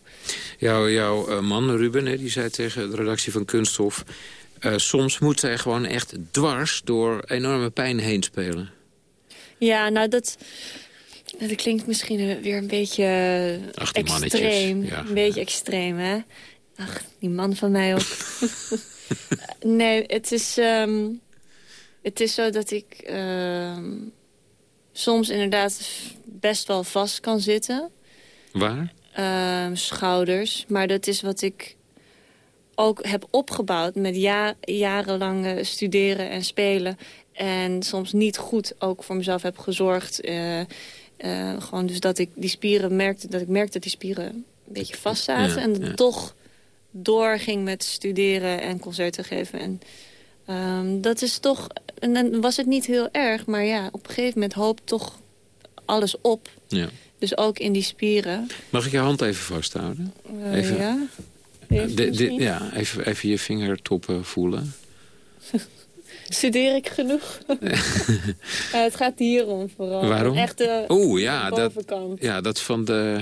Jouw, jouw uh, man Ruben, hè, die zei tegen de redactie van Kunsthof... Uh, soms moet zij gewoon echt dwars door enorme pijn heen spelen. Ja, nou dat... Dat klinkt misschien weer een beetje Ach, extreem. Ja. Een beetje extreem, hè? Ach, die man van mij ook. [laughs] nee, het is... Um, het is zo dat ik uh, soms inderdaad best wel vast kan zitten. Waar? Uh, schouders. Maar dat is wat ik ook heb opgebouwd met ja jarenlang studeren en spelen. En soms niet goed ook voor mezelf heb gezorgd. Uh, gewoon dus dat ik die spieren merkte, dat ik merkte dat die spieren een beetje vast zaten. Ja, en ja. toch doorging met studeren en concerten geven. En um, dat is toch... En dan was het niet heel erg, maar ja, op een gegeven moment hoopt toch alles op. Ja. Dus ook in die spieren. Mag ik je hand even vasthouden? Uh, even, ja. De, de, ja, even, even je vingertoppen voelen. [laughs] Studeer ik genoeg? [laughs] ja, het gaat hierom vooral. Waarom? Echt de Oeh, ja, dat, ja, dat van de...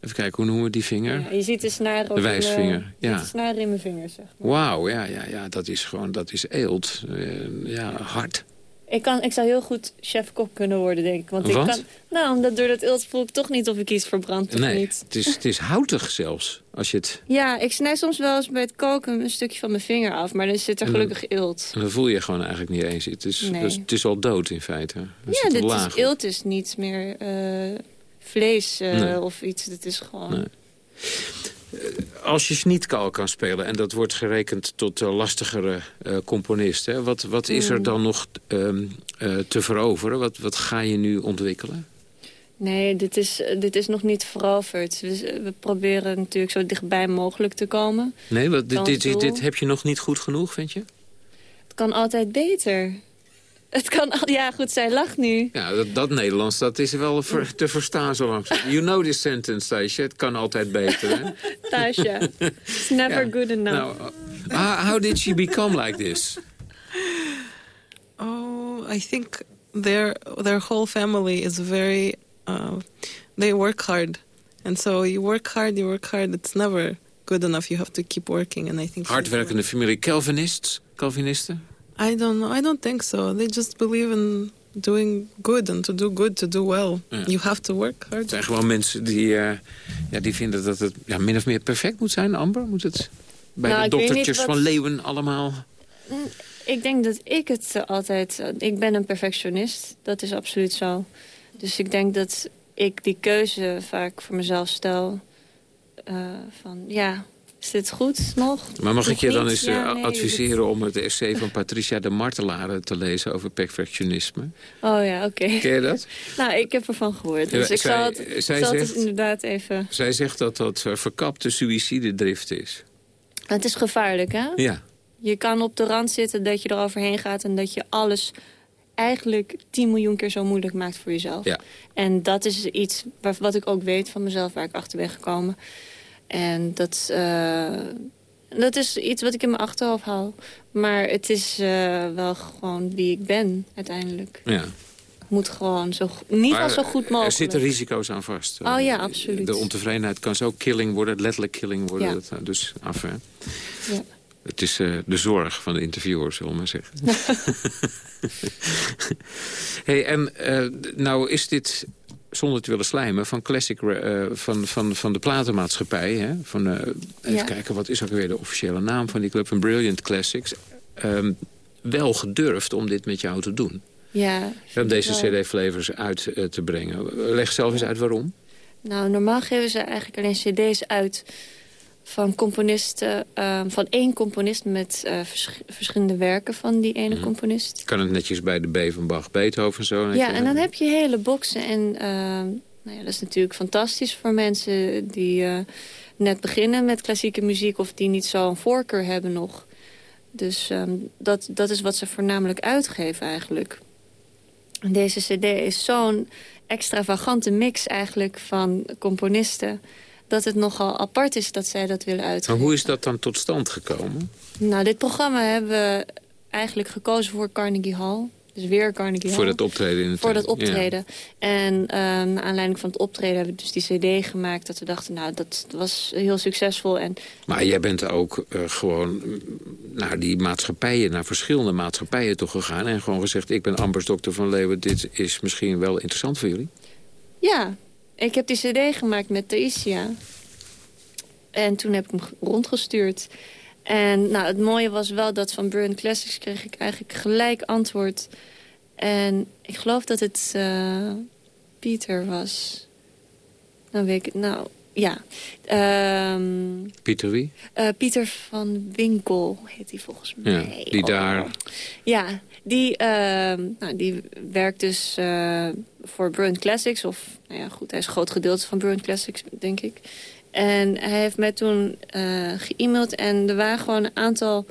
Even kijken, hoe noemen we die vinger? Ja, je ziet de snaar ook De wijsvinger, in, ja. De snaar in mijn vingers, zeg maar. Wauw, ja, ja, ja, dat is gewoon, dat is eelt. Uh, ja, hard. Ik, kan, ik zou heel goed chef-kok kunnen worden, denk ik. Want, Want? ik kan, nou, omdat door dat eelt voel ik toch niet of ik iets verbrand of nee, niet. Het is, het is houtig zelfs, als je het... Ja, ik snij soms wel eens bij het koken een stukje van mijn vinger af. Maar dan zit er gelukkig eelt. Dan voel je gewoon eigenlijk niet eens. Het is, Nee. dus, het is al dood in feite. Ja, dit is, eelt is niet meer eh, vlees eh, Nee. of iets. Het is gewoon... Nee. Als je Schnietkaal kan spelen, en dat wordt gerekend tot de lastigere eh, componist... Hè, wat, wat is er Mm. dan nog ehm, eh, te veroveren? Wat, wat ga je nu ontwikkelen? Nee, dit is, dit is nog niet veroverd. We, we proberen natuurlijk zo dichtbij mogelijk te komen. Nee, wat, dit, dit, dit heb je nog niet goed genoeg, vind je? Het kan altijd beter. Het kan al, ja goed, zij lacht nu. Ja, dat, dat Nederlands, dat is wel ver- te verstaan zo lang. You know this sentence, Thijsje. Het kan altijd beter, hè? [laughs] Tasha, it's never Ja. good enough. Nou, uh, how did she become like this? Oh, I think their their whole family is very. Uh, they work hard, and so you work hard, you work hard. It's never good enough. You have to keep working, and I think. Hardwerkende familie Calvinists, Calvinisten? I don't know. I don't think so. They just believe in doing good and to do good, to do well. Ja. You have to work hard. Het zijn gewoon mensen die, eh, ja, die vinden dat het ja, min of meer perfect moet zijn, Amber. Moet het bij Nou, de doktertjes wat- van Leeuwen allemaal... Mm, Ik denk dat ik het altijd... Ik ben een perfectionist, dat is absoluut zo. Dus ik denk dat ik die keuze vaak voor mezelf stel. eh, van ja, is dit goed nog? Maar mag ik je dan eens Ja, eh, nee, adviseren om het essay van Patricia de Martelaar te lezen over perfectionisme? Oh ja, oké. Ken je dat? [laughs] nou, ik heb ervan gehoord. Dus Ja, ik zij- zal het, zij zal het zegt- dus inderdaad even... Zij zegt dat dat eh, verkapte suïcidedrift is. Het is gevaarlijk, hè? Ja. Je kan op de rand zitten dat je eroverheen gaat... en dat je alles eigenlijk 10 miljoen keer zo moeilijk maakt voor jezelf. Ja. En dat is iets wat ik ook weet van mezelf, waar ik achter ben gekomen. En dat, eh, dat is iets wat ik in mijn achterhoofd hou. Maar het is eh, wel gewoon wie ik ben, uiteindelijk. ja. Moet gewoon zo, geval Maar zo goed Er mogelijk. zitten risico's aan vast. Oh ja, absoluut. De ontevredenheid kan zo killing worden, letterlijk killing worden. Ja. Dat, eh, dus af, hè. Ja. Het is de zorg van de interviewer, zullen we maar zeggen. [laughs] [laughs] hey, en nou is dit, zonder te willen slijmen, van, classic, eh, van, van, van de platenmaatschappij. Hè? Van, eh, even Ja. kijken, wat is ook weer de officiële naam van die club? Van Brilliant Classics. Ehm, wel gedurfd om dit met jou te doen. Ja, Om deze cd-flavors uit eh, te brengen. Leg zelf eens uit waarom. Nou, normaal geven ze eigenlijk alleen cd's uit van componisten... ehm, van één componist met eh, vers- verschillende werken van die ene componist. Kan het netjes bij de B van Bach, Beethoven zo? Ja, en dan heb je hele boxen. En ehm, nou ja, dat is natuurlijk fantastisch voor mensen die eh, net beginnen met klassieke muziek... of die niet zo'n voorkeur hebben nog. Dus ehm, dat, dat is wat ze voornamelijk uitgeven eigenlijk. En deze cd is zo'n extravagante mix eigenlijk van componisten... dat het nogal apart is dat zij dat willen uitgeven. Maar hoe is dat dan tot stand gekomen? Nou, dit programma hebben we eigenlijk gekozen voor Carnegie Hall. Dus weer Carnegie Hall. Voor dat optreden in het Voor dat ja. optreden. En naar aanleiding van het optreden hebben we dus die cd gemaakt... dat we dachten, nou, dat was heel succesvol. En Maar jij bent ook eh, gewoon naar die maatschappijen, naar verschillende maatschappijen toe gegaan... en gewoon gezegd, ik ben Ambers dokter van Leeuwen, dit is misschien wel interessant voor jullie. ja, ik heb die cd gemaakt met Taisia. En toen heb ik hem ge- rondgestuurd. En nou, het mooie was wel dat van Burn Classics kreeg ik eigenlijk gelijk antwoord. En ik geloof dat het eh, Pieter was. Nou weet ik het. Nou, ja. Ehm, Pieter wie? eh, Pieter van Winkel heet hij volgens mij. Ja, die Oh. daar... Ja, die, ehm, nou, die werkt dus eh, voor Burn Classics. Of, nou ja, goed, hij is groot gedeelte van Burn Classics, denk ik. En hij heeft mij toen eh ge-mailed. En er waren gewoon een aantal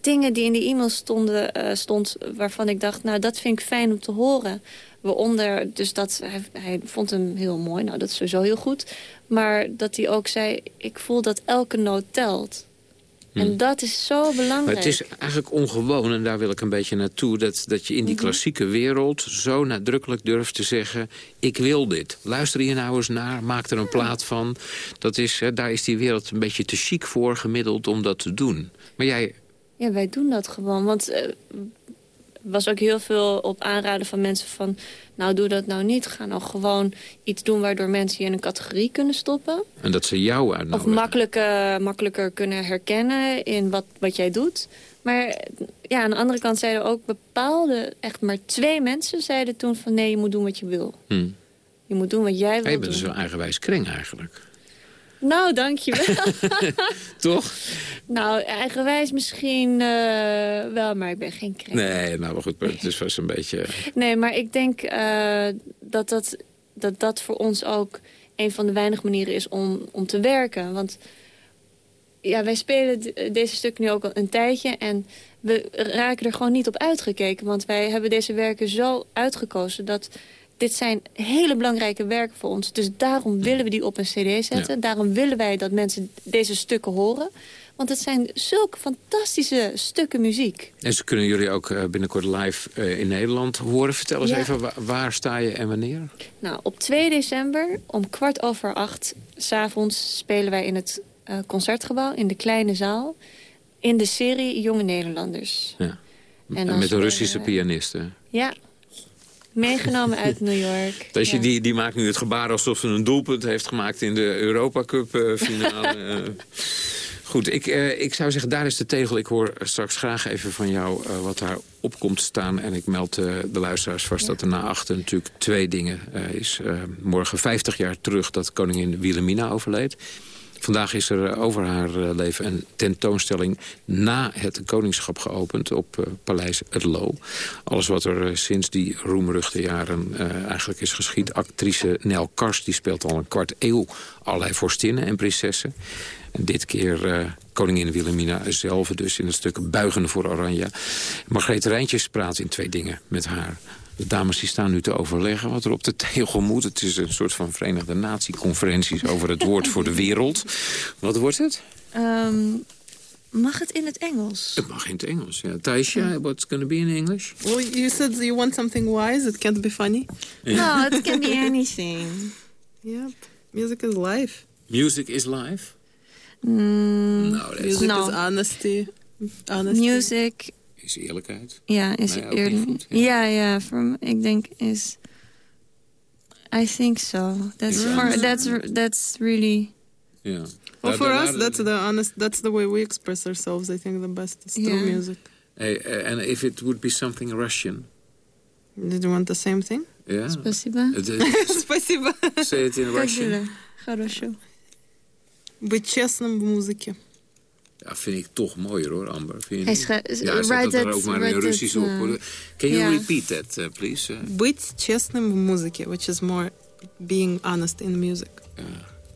dingen die in die e-mail stonden, eh, stond... waarvan ik dacht, nou, dat vind ik fijn om te horen. Waaronder, dus dat hij, hij vond hem heel mooi. Nou, dat is sowieso heel goed. Maar dat hij ook zei, ik voel dat elke noot telt. En dat is zo belangrijk. Hmm. Maar het is eigenlijk ongewoon, en daar wil ik een beetje naartoe... dat, dat je in Mhm. die klassieke wereld zo nadrukkelijk durft te zeggen... ik wil dit. Luister hier nou eens naar, maak er een plaat van. Dat is, hè, daar is die wereld een beetje te chic voor gemiddeld om dat te doen. Maar jij... Ja, wij doen dat gewoon. Want eh, was ook heel veel op aanraden van mensen van... nou, doe dat nou niet. Ga nou gewoon iets doen waardoor mensen je in een categorie kunnen stoppen. En dat ze jou Of uitnodigen. makkelijk, eh, makkelijker kunnen herkennen in wat, wat jij doet. Maar ja, aan de andere kant zeiden ook bepaalde... echt maar twee mensen zeiden toen van... nee, je moet doen wat je wil. Hm. Je moet doen wat jij wil je bent dus wel eigenwijs kring eigenlijk. Nou, dankjewel. [laughs] Toch? nou, eigenwijs misschien eh, wel, maar ik ben geen kreeg. Nee, nou maar goed, maar het is vast een beetje... Nee, maar ik denk eh, dat, dat, dat dat voor ons ook een van de weinige manieren is om, om te werken. Want ja, wij spelen deze stukken nu ook al een tijdje en we raken er gewoon niet op uitgekeken. Want wij hebben deze werken zo uitgekozen dat dit zijn hele belangrijke werken voor ons. Dus daarom willen we die op een cd zetten. Daarom willen wij dat mensen deze stukken horen. Want het zijn zulke fantastische stukken muziek. En ze kunnen jullie ook eh, binnenkort live eh, in Nederland horen. Vertel eens Ja. even, wa- waar sta je en wanneer? Nou, op 2 december om kwart over acht... s'avonds spelen wij in het eh, Concertgebouw in de kleine zaal... in de serie Jonge Nederlanders. Ja. En met een Russische we- pianiste. Ja, meegenomen uit New York. Dus je, Ja. die, die maakt nu het gebaar alsof ze een doelpunt heeft gemaakt... in de Europa Cup eh, finale. [laughs] Eh, Goed, ik, eh, ik zou zeggen, daar is de tegel. Ik hoor straks graag even van jou wat daar op komt staan. En ik meld de luisteraars vast dat er na achter natuurlijk twee dingen eh, is. Morgen 50 jaar terug dat koningin Wilhelmina overleed. Vandaag is er eh, over haar eh, leven een tentoonstelling na het koningschap geopend op eh, Paleis Het Loo. Alles wat er sinds die roemruchte jaren eigenlijk is geschied. Actrice Nel Kars die speelt al een kwart eeuw allerlei vorstinnen en prinsessen. En dit keer koningin Wilhelmina zelf dus in het stuk Buigen voor Oranje. Margreet Rijntjes praat in twee dingen met haar. De dames die staan nu te overleggen wat er op de tegel moet. Het is een soort van Verenigde Natie-conferenties over het woord voor de wereld. Wat wordt het? Ehm, mag het in het Engels? Het mag in het Engels, ja. Taisha, what's going to be in English? Well, you said you want something wise. It can't be funny. No, it can be anything. Yep. Music is life. Music is life? Mm, Nou, dat is- Music No. is honesty. honesty. Music, Is eerlijkheid? ja, is Nee, ook niet eerlijk. goed, Ja, ja, voor m- ik denk is... I think so. That's, Is for, honesty. that's, that's really... Ja. Well, Daar- for daar- us, that's the honest. That's the way we express ourselves. I think the best is through Yeah. music. Hey, uh, and if it would be something Russian? Did you want the same thing? Ja. Спасибо. Het is- Спасибо. Say it in Как Russian. дела? Хорошо. Быть честным в музыке. Ja, vind ik toch mooier hoor, Amber. Vind je Hij niet? schrijft- ja, zet write dat er that- ook maar in write Russisch that, op. uh, hoor. Can you ja. repeat that, uh, please? Uh, Быть честным в музыке, which is more being honest in music.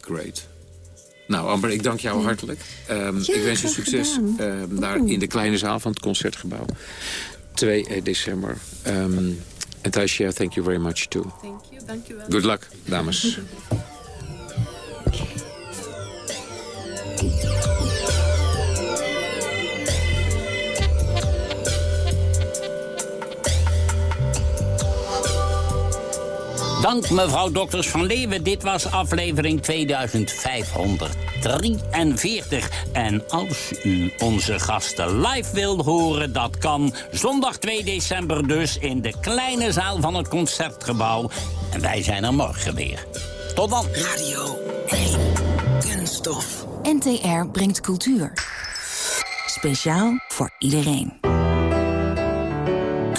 great. Nou, Amber, ik dank jou hartelijk. Ehm, Ja, ik wens je graag succes gedaan. ehm, daar in de kleine zaal van het Concertgebouw. 2 december. Ehm en Taisha, thank you very much too. Thank you. Dank je wel. Good luck, dames. [laughs] Dank mevrouw Dokters van Leeuwen. Dit was aflevering 2543. En als u onze gasten live wilt horen, dat kan zondag 2 december dus in de kleine zaal van het Concertgebouw. En wij zijn er morgen weer. Tot dan. Radio 1. Kunststof. NTR brengt cultuur. Speciaal voor iedereen.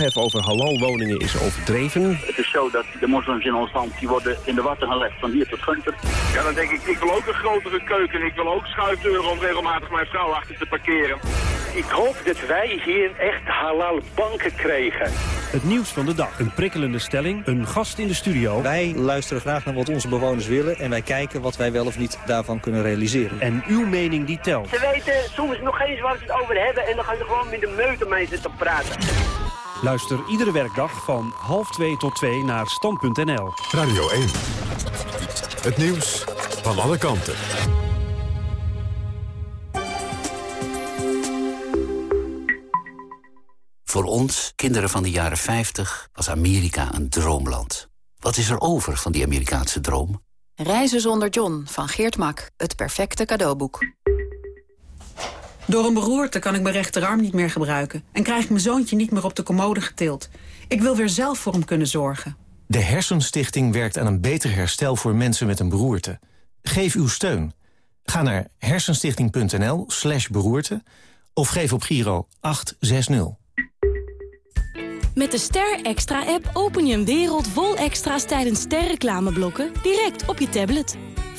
Ophef over halalwoningen is overdreven. Het is zo dat de moslims in ons land die worden in de watten gelegd van hier tot Gunter. Ja, dan denk ik, ik wil ook een grotere keuken. Ik wil ook schuifdeuren om regelmatig mijn vrouw achter te parkeren. Ik hoop dat wij hier echt halal banken krijgen. Het nieuws van de dag. Een prikkelende stelling. Een gast in de studio. Wij luisteren graag naar wat onze bewoners willen... en wij kijken wat wij wel of niet daarvan kunnen realiseren. En uw mening die telt. Ze weten soms nog eens waar ze het over hebben... en dan gaan ze gewoon met de meute mee zitten praten. Luister iedere werkdag van half 2 tot 2 naar stand.nl. Radio 1. Het nieuws van alle kanten. Voor ons, kinderen van de jaren 50, was Amerika een droomland. Wat is er over van die Amerikaanse droom? Reizen zonder John van Geert Mak. Het perfecte cadeauboek. Door een beroerte kan ik mijn rechterarm niet meer gebruiken... en krijg ik mijn zoontje niet meer op de commode getild. Ik wil weer zelf voor hem kunnen zorgen. De Hersenstichting werkt aan een beter herstel voor mensen met een beroerte. Geef uw steun. Ga naar hersenstichting.nl slash beroerte... of geef op Giro 860. Met de Ster Extra-app open je een wereld vol extra's tijdens sterreclameblokken direct op je tablet.